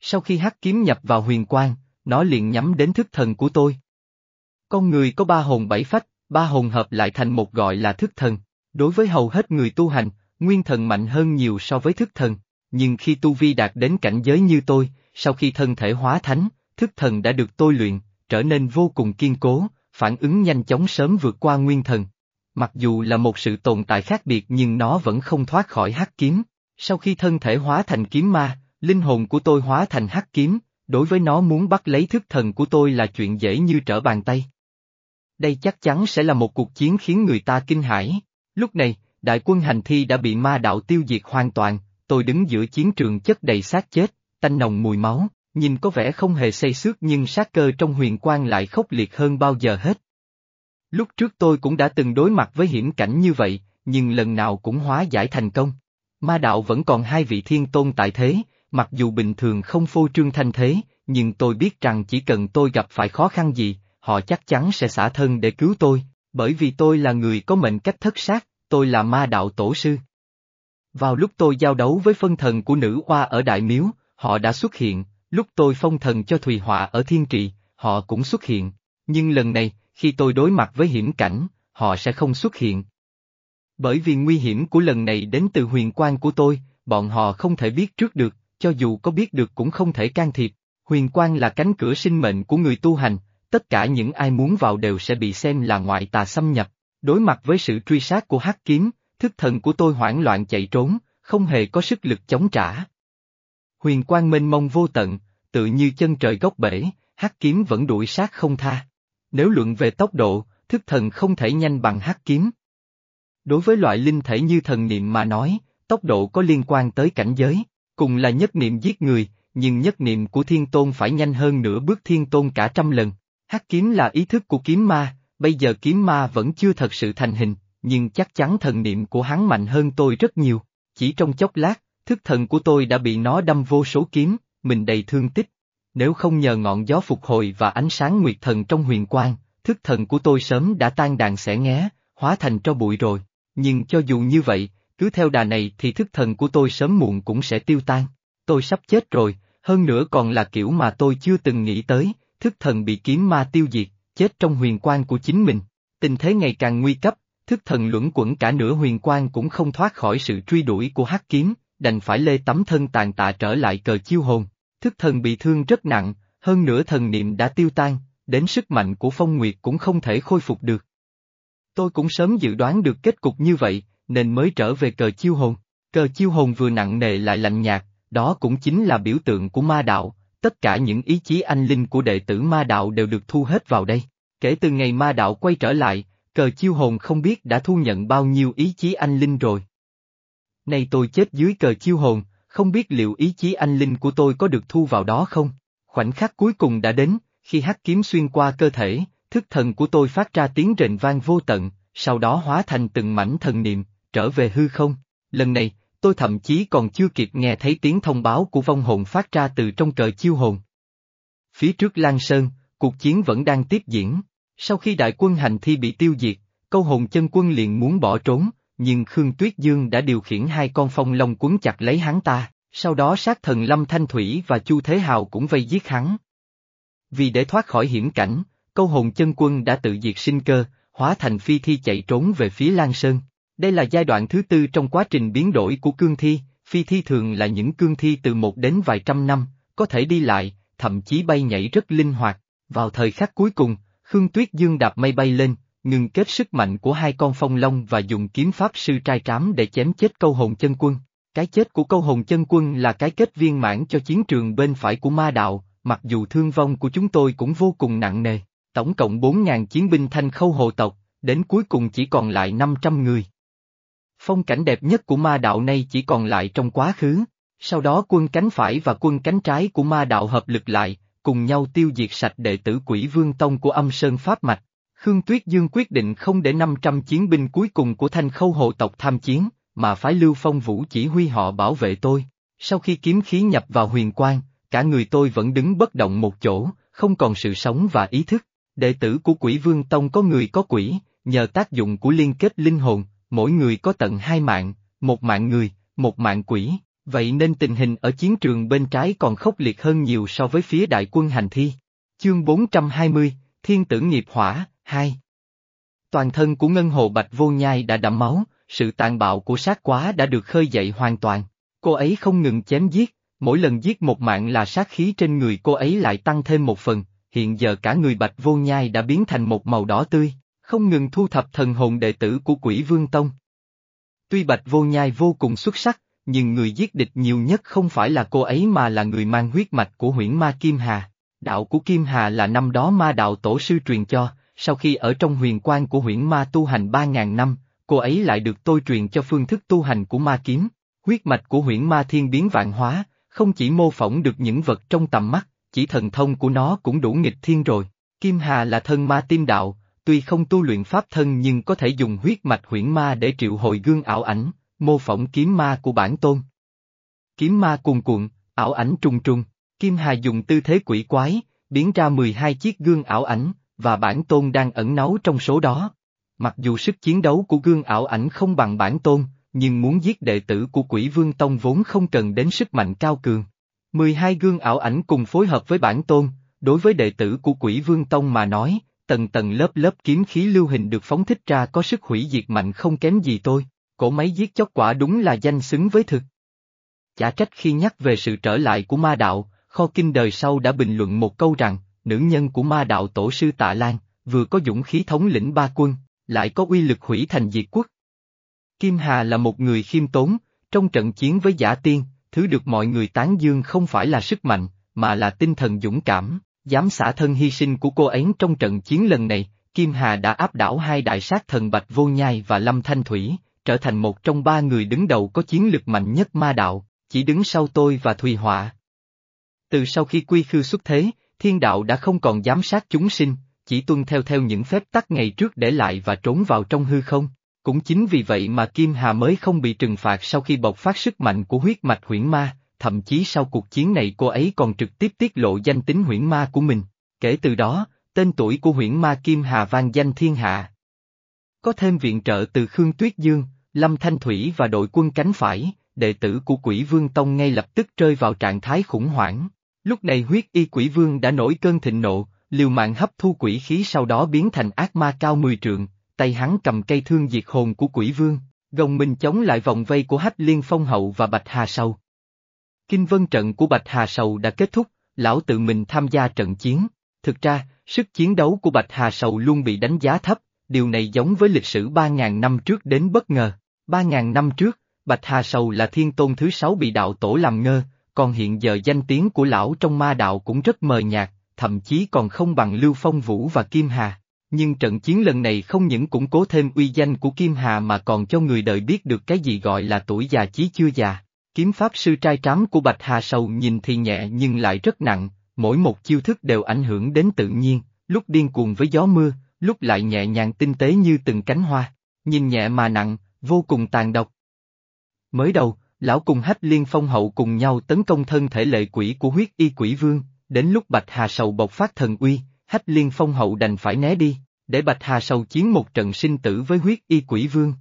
Sau khi hắc kiếm nhập vào huyền quang, nó liền nhắm đến thức thần của tôi. Con người có ba hồn bảy phách, ba hồn hợp lại thành một gọi là thức thần. Đối với hầu hết người tu hành, nguyên thần mạnh hơn nhiều so với thức thần, nhưng khi tu vi đạt đến cảnh giới như tôi, sau khi thân thể hóa thánh, thức thần đã được tôi luyện, trở nên vô cùng kiên cố, phản ứng nhanh chóng sớm vượt qua nguyên thần. Mặc dù là một sự tồn tại khác biệt nhưng nó vẫn không thoát khỏi hắc kiếm. Sau khi thân thể hóa thành kiếm ma, linh hồn của tôi hóa thành hắc kiếm, đối với nó muốn bắt lấy thức thần của tôi là chuyện dễ như trở bàn tay. Đây chắc chắn sẽ là một cuộc chiến khiến người ta kinh hãi. Lúc này, đại quân hành thi đã bị ma đạo tiêu diệt hoàn toàn, tôi đứng giữa chiến trường chất đầy xác chết, tanh nồng mùi máu, nhìn có vẻ không hề say xước nhưng sát cơ trong huyền quang lại khốc liệt hơn bao giờ hết. Lúc trước tôi cũng đã từng đối mặt với hiểm cảnh như vậy, nhưng lần nào cũng hóa giải thành công. Ma đạo vẫn còn hai vị thiên tôn tại thế, mặc dù bình thường không phô trương thanh thế, nhưng tôi biết rằng chỉ cần tôi gặp phải khó khăn gì, họ chắc chắn sẽ xả thân để cứu tôi, bởi vì tôi là người có mệnh cách thất sát, tôi là ma đạo tổ sư. Vào lúc tôi giao đấu với phân thần của nữ hoa ở Đại Miếu, họ đã xuất hiện, lúc tôi phong thần cho Thùy Họa ở Thiên Trị, họ cũng xuất hiện, nhưng lần này, khi tôi đối mặt với hiểm cảnh, họ sẽ không xuất hiện. Bởi vì nguy hiểm của lần này đến từ huyền quan của tôi, bọn họ không thể biết trước được, cho dù có biết được cũng không thể can thiệp. Huyền quan là cánh cửa sinh mệnh của người tu hành, tất cả những ai muốn vào đều sẽ bị xem là ngoại tà xâm nhập. Đối mặt với sự truy sát của hắc kiếm, thức thần của tôi hoảng loạn chạy trốn, không hề có sức lực chống trả. Huyền quang mênh mông vô tận, tự như chân trời gốc bể, hắc kiếm vẫn đuổi sát không tha. Nếu luận về tốc độ, thức thần không thể nhanh bằng hắc kiếm. Đối với loại linh thể như thần niệm mà nói, tốc độ có liên quan tới cảnh giới, cùng là nhất niệm giết người, nhưng nhất niệm của thiên tôn phải nhanh hơn nửa bước thiên tôn cả trăm lần. Hắc kiếm là ý thức của kiếm ma, bây giờ kiếm ma vẫn chưa thật sự thành hình, nhưng chắc chắn thần niệm của hắn mạnh hơn tôi rất nhiều. Chỉ trong chốc lát, thức thần của tôi đã bị nó đâm vô số kiếm, mình đầy thương tích. Nếu không nhờ ngọn gió phục hồi và ánh sáng nguyệt thần trong huyền quang, thức thần của tôi sớm đã tan đàn xẻ nghé, hóa thành cho bụi rồi. Nhưng cho dù như vậy, cứ theo đà này thì thức thần của tôi sớm muộn cũng sẽ tiêu tan. Tôi sắp chết rồi, hơn nữa còn là kiểu mà tôi chưa từng nghĩ tới, thức thần bị kiếm ma tiêu diệt, chết trong huyền quan của chính mình. Tình thế ngày càng nguy cấp, thức thần luẩn quẩn cả nửa huyền quan cũng không thoát khỏi sự truy đuổi của hắc kiếm, đành phải lê tấm thân tàn tạ trở lại cờ chiêu hồn. Thức thần bị thương rất nặng, hơn nữa thần niệm đã tiêu tan, đến sức mạnh của phong nguyệt cũng không thể khôi phục được. Tôi cũng sớm dự đoán được kết cục như vậy, nên mới trở về cờ chiêu hồn. Cờ chiêu hồn vừa nặng nề lại lạnh nhạt, đó cũng chính là biểu tượng của ma đạo, tất cả những ý chí anh linh của đệ tử ma đạo đều được thu hết vào đây. Kể từ ngày ma đạo quay trở lại, cờ chiêu hồn không biết đã thu nhận bao nhiêu ý chí anh linh rồi. Nay tôi chết dưới cờ chiêu hồn, không biết liệu ý chí anh linh của tôi có được thu vào đó không? Khoảnh khắc cuối cùng đã đến, khi hắc kiếm xuyên qua cơ thể, Thức thần của tôi phát ra tiếng rền vang vô tận, sau đó hóa thành từng mảnh thần niệm, trở về hư không. Lần này, tôi thậm chí còn chưa kịp nghe thấy tiếng thông báo của vong hồn phát ra từ trong trời chiêu hồn. Phía trước Lan Sơn, cuộc chiến vẫn đang tiếp diễn. Sau khi đại quân hành thi bị tiêu diệt, câu hồn chân quân liền muốn bỏ trốn, nhưng Khương Tuyết Dương đã điều khiển hai con phong long quấn chặt lấy hắn ta, sau đó sát thần Lâm Thanh Thủy và Chu Thế Hào cũng vây giết hắn. Vì để thoát khỏi hiểm cảnh, câu hồn chân quân đã tự diệt sinh cơ, hóa thành phi thi chạy trốn về phía Lan Sơn. Đây là giai đoạn thứ tư trong quá trình biến đổi của cương thi, phi thi thường là những cương thi từ một đến vài trăm năm, có thể đi lại, thậm chí bay nhảy rất linh hoạt. Vào thời khắc cuối cùng, Khương Tuyết Dương đạp mây bay lên, ngừng kết sức mạnh của hai con phong long và dùng kiếm pháp sư trai trám để chém chết câu hồn chân quân. Cái chết của câu hồn chân quân là cái kết viên mãn cho chiến trường bên phải của ma đạo, mặc dù thương vong của chúng tôi cũng vô cùng nặng nề. Tổng cộng 4.000 chiến binh thanh khâu hồ tộc, đến cuối cùng chỉ còn lại 500 người. Phong cảnh đẹp nhất của ma đạo nay chỉ còn lại trong quá khứ, sau đó quân cánh phải và quân cánh trái của ma đạo hợp lực lại, cùng nhau tiêu diệt sạch đệ tử quỷ vương tông của âm sơn Pháp Mạch. Khương Tuyết Dương quyết định không để 500 chiến binh cuối cùng của thanh khâu hộ tộc tham chiến, mà phái Lưu Phong Vũ chỉ huy họ bảo vệ tôi. Sau khi kiếm khí nhập vào huyền quang, cả người tôi vẫn đứng bất động một chỗ, không còn sự sống và ý thức. Đệ tử của quỷ vương tông có người có quỷ, nhờ tác dụng của liên kết linh hồn, mỗi người có tận hai mạng, một mạng người, một mạng quỷ, vậy nên tình hình ở chiến trường bên trái còn khốc liệt hơn nhiều so với phía đại quân hành thi. Chương 420, Thiên tử nghiệp hỏa, 2 Toàn thân của Ngân Hồ Bạch Vô Nhai đã đẫm máu, sự tàn bạo của sát quá đã được khơi dậy hoàn toàn. Cô ấy không ngừng chém giết, mỗi lần giết một mạng là sát khí trên người cô ấy lại tăng thêm một phần, hiện giờ cả người Bạch Vô Nhai đã biến thành một màu đỏ tươi không ngừng thu thập thần hồn đệ tử của quỷ vương tông. Tuy Bạch Vô Nhai vô cùng xuất sắc, nhưng người giết địch nhiều nhất không phải là cô ấy mà là người mang huyết mạch của huyễn ma Kim Hà. Đạo của Kim Hà là năm đó ma đạo tổ sư truyền cho, sau khi ở trong huyền quan của huyễn ma tu hành 3.000 năm, cô ấy lại được tôi truyền cho phương thức tu hành của ma kiếm. Huyết mạch của huyễn ma thiên biến vạn hóa, không chỉ mô phỏng được những vật trong tầm mắt, chỉ thần thông của nó cũng đủ nghịch thiên rồi. Kim Hà là thân ma tim đạo, tuy không tu luyện pháp thân nhưng có thể dùng huyết mạch huyễn ma để triệu hồi gương ảo ảnh, mô phỏng kiếm ma của bản tôn. Kiếm ma cuồn cuộn, ảo ảnh trùng trùng, Kim Hà dùng tư thế quỷ quái, biến ra 12 chiếc gương ảo ảnh, và bản tôn đang ẩn náu trong số đó. Mặc dù sức chiến đấu của gương ảo ảnh không bằng bản tôn, nhưng muốn giết đệ tử của quỷ vương tông vốn không cần đến sức mạnh cao cường. 12 gương ảo ảnh cùng phối hợp với bản tôn, đối với đệ tử của quỷ vương tông mà nói, tầng tầng lớp lớp kiếm khí lưu hình được phóng thích ra có sức hủy diệt mạnh không kém gì tôi, cổ máy giết chóc quả đúng là danh xứng với thực. Chả trách khi nhắc về sự trở lại của ma đạo, kho kinh đời sau đã bình luận một câu rằng, nữ nhân của ma đạo tổ sư Tạ Lan, vừa có dũng khí thống lĩnh ba quân, lại có uy lực hủy thành diệt quốc. Kim Hà là một người khiêm tốn, trong trận chiến với giả tiên, thứ được mọi người tán dương không phải là sức mạnh, mà là tinh thần dũng cảm, Dám xả thân hy sinh của cô ấy trong trận chiến lần này, Kim Hà đã áp đảo hai đại sát thần Bạch Vô Nhai và Lâm Thanh Thủy, trở thành một trong ba người đứng đầu có chiến lực mạnh nhất ma đạo, chỉ đứng sau tôi và Thùy Họa. Từ sau khi quy khư xuất thế, thiên đạo đã không còn giám sát chúng sinh, chỉ tuân theo theo những phép tắc ngày trước để lại và trốn vào trong hư không. Cũng chính vì vậy mà Kim Hà mới không bị trừng phạt sau khi bộc phát sức mạnh của huyết mạch huyễn ma, thậm chí sau cuộc chiến này cô ấy còn trực tiếp tiết lộ danh tính huyễn ma của mình. Kể từ đó, tên tuổi của huyễn ma Kim Hà vang danh thiên hạ. Có thêm viện trợ từ Khương Tuyết Dương, Lâm Thanh Thủy và đội quân cánh phải, đệ tử của quỷ vương Tông ngay lập tức rơi vào trạng thái khủng hoảng. Lúc này huyết y quỷ vương đã nổi cơn thịnh nộ, liều mạng hấp thu quỷ khí sau đó biến thành ác ma cao mười trượng, tay hắn cầm cây thương diệt hồn của quỷ vương, gồng mình chống lại vòng vây của hách liên phong hậu và bạch hà sâu. Kinh vân trận của Bạch Hà Sầu đã kết thúc, lão tự mình tham gia trận chiến. Thực ra, sức chiến đấu của Bạch Hà Sầu luôn bị đánh giá thấp, điều này giống với lịch sử 3.000 năm trước đến bất ngờ. 3.000 năm trước, Bạch Hà Sầu là thiên tôn thứ sáu bị đạo tổ làm ngơ, còn hiện giờ danh tiếng của lão trong ma đạo cũng rất mờ nhạt, thậm chí còn không bằng Lưu Phong Vũ và Kim Hà. Nhưng trận chiến lần này không những củng cố thêm uy danh của Kim Hà mà còn cho người đời biết được cái gì gọi là tuổi già chí chưa già. Kiếm pháp sư trai trám của Bạch Hà Sầu nhìn thì nhẹ nhưng lại rất nặng, mỗi một chiêu thức đều ảnh hưởng đến tự nhiên, lúc điên cuồng với gió mưa, lúc lại nhẹ nhàng tinh tế như từng cánh hoa, nhìn nhẹ mà nặng, vô cùng tàn độc. Mới đầu, lão cùng hách liên phong hậu cùng nhau tấn công thân thể lệ quỷ của huyết y quỷ vương, đến lúc Bạch Hà Sầu bộc phát thần uy, hách liên phong hậu đành phải né đi, để Bạch Hà Sầu chiến một trận sinh tử với huyết y quỷ vương.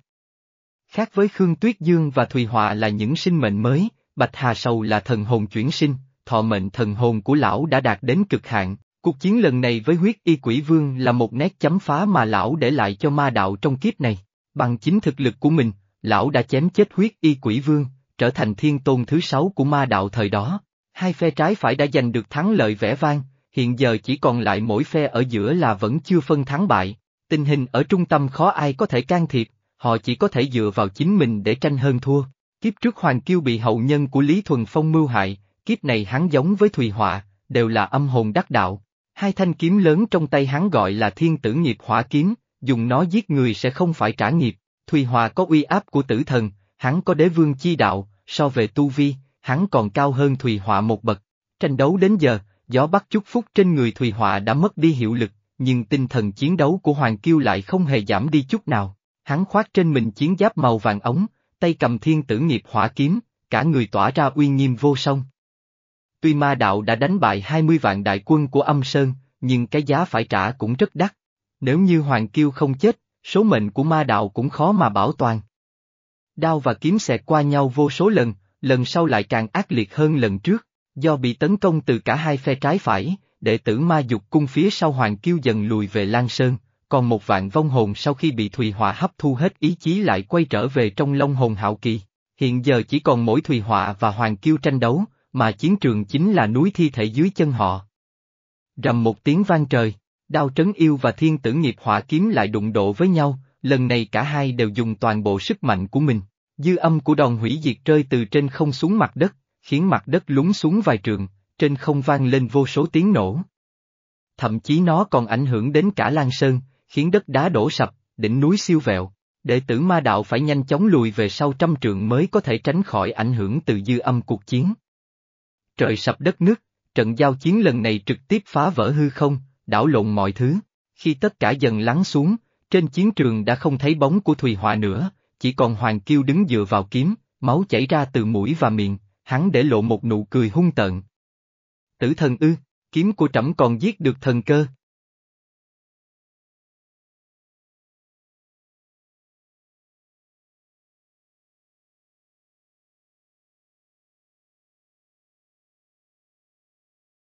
Khác với Khương Tuyết Dương và Thùy Họa là những sinh mệnh mới, Bạch Hà Sầu là thần hồn chuyển sinh, thọ mệnh thần hồn của lão đã đạt đến cực hạn. Cuộc chiến lần này với huyết y quỷ vương là một nét chấm phá mà lão để lại cho ma đạo trong kiếp này. Bằng chính thực lực của mình, lão đã chém chết huyết y quỷ vương, trở thành thiên tôn thứ sáu của ma đạo thời đó. Hai phe trái phải đã giành được thắng lợi vẻ vang, hiện giờ chỉ còn lại mỗi phe ở giữa là vẫn chưa phân thắng bại. Tình hình ở trung tâm khó ai có thể can thiệp, họ chỉ có thể dựa vào chính mình để tranh hơn thua. Kiếp trước Hoàng Kiêu bị hậu nhân của Lý Thuần Phong mưu hại, kiếp này hắn giống với Thùy Họa, đều là âm hồn đắc đạo. Hai thanh kiếm lớn trong tay hắn gọi là thiên tử nghiệp hỏa kiếm, dùng nó giết người sẽ không phải trả nghiệp. Thùy Hòa có uy áp của tử thần, hắn có đế vương chi đạo, so về tu vi, hắn còn cao hơn Thùy Họa một bậc. Tranh đấu đến giờ, gió bắt chúc phúc trên người Thùy Họa đã mất đi hiệu lực, nhưng tinh thần chiến đấu của Hoàng Kiêu lại không hề giảm đi chút nào. Hắn khoác trên mình chiến giáp màu vàng ống, tay cầm thiên tử nghiệp hỏa kiếm, cả người tỏa ra uy nghiêm vô song. Tuy ma đạo đã đánh bại 20 vạn đại quân của âm sơn, nhưng cái giá phải trả cũng rất đắt. Nếu như Hoàng Kiêu không chết, số mệnh của ma đạo cũng khó mà bảo toàn. Đao và kiếm xẹt qua nhau vô số lần, lần sau lại càng ác liệt hơn lần trước, do bị tấn công từ cả hai phe trái phải, đệ tử ma dục cung phía sau Hoàng Kiêu dần lùi về Lan Sơn, còn một vạn vong hồn sau khi bị Thùy Họa hấp thu hết ý chí lại quay trở về trong Long Hồn Hạo Kỳ. Hiện giờ chỉ còn mỗi Thùy Họa và Hoàng Kiêu tranh đấu, mà chiến trường chính là núi thi thể dưới chân họ. Rầm một tiếng vang trời, đao trấn yêu và thiên tử nghiệp hỏa kiếm lại đụng độ với nhau, lần này cả hai đều dùng toàn bộ sức mạnh của mình. Dư âm của đòn hủy diệt rơi từ trên không xuống mặt đất, khiến mặt đất lún xuống vài trường, trên không vang lên vô số tiếng nổ. Thậm chí nó còn ảnh hưởng đến cả Lan Sơn, khiến đất đá đổ sập, đỉnh núi siêu vẹo. Đệ tử ma đạo phải nhanh chóng lùi về sau trăm trượng mới có thể tránh khỏi ảnh hưởng từ dư âm cuộc chiến. Trời sập đất nước, trận giao chiến lần này trực tiếp phá vỡ hư không, đảo lộn mọi thứ. Khi tất cả dần lắng xuống, trên chiến trường đã không thấy bóng của Thùy Họa nữa, chỉ còn Hoàng Kiêu đứng dựa vào kiếm, máu chảy ra từ mũi và miệng, hắn để lộ một nụ cười hung tợn. Tử thần ư, kiếm của trẫm còn giết được thần cơ.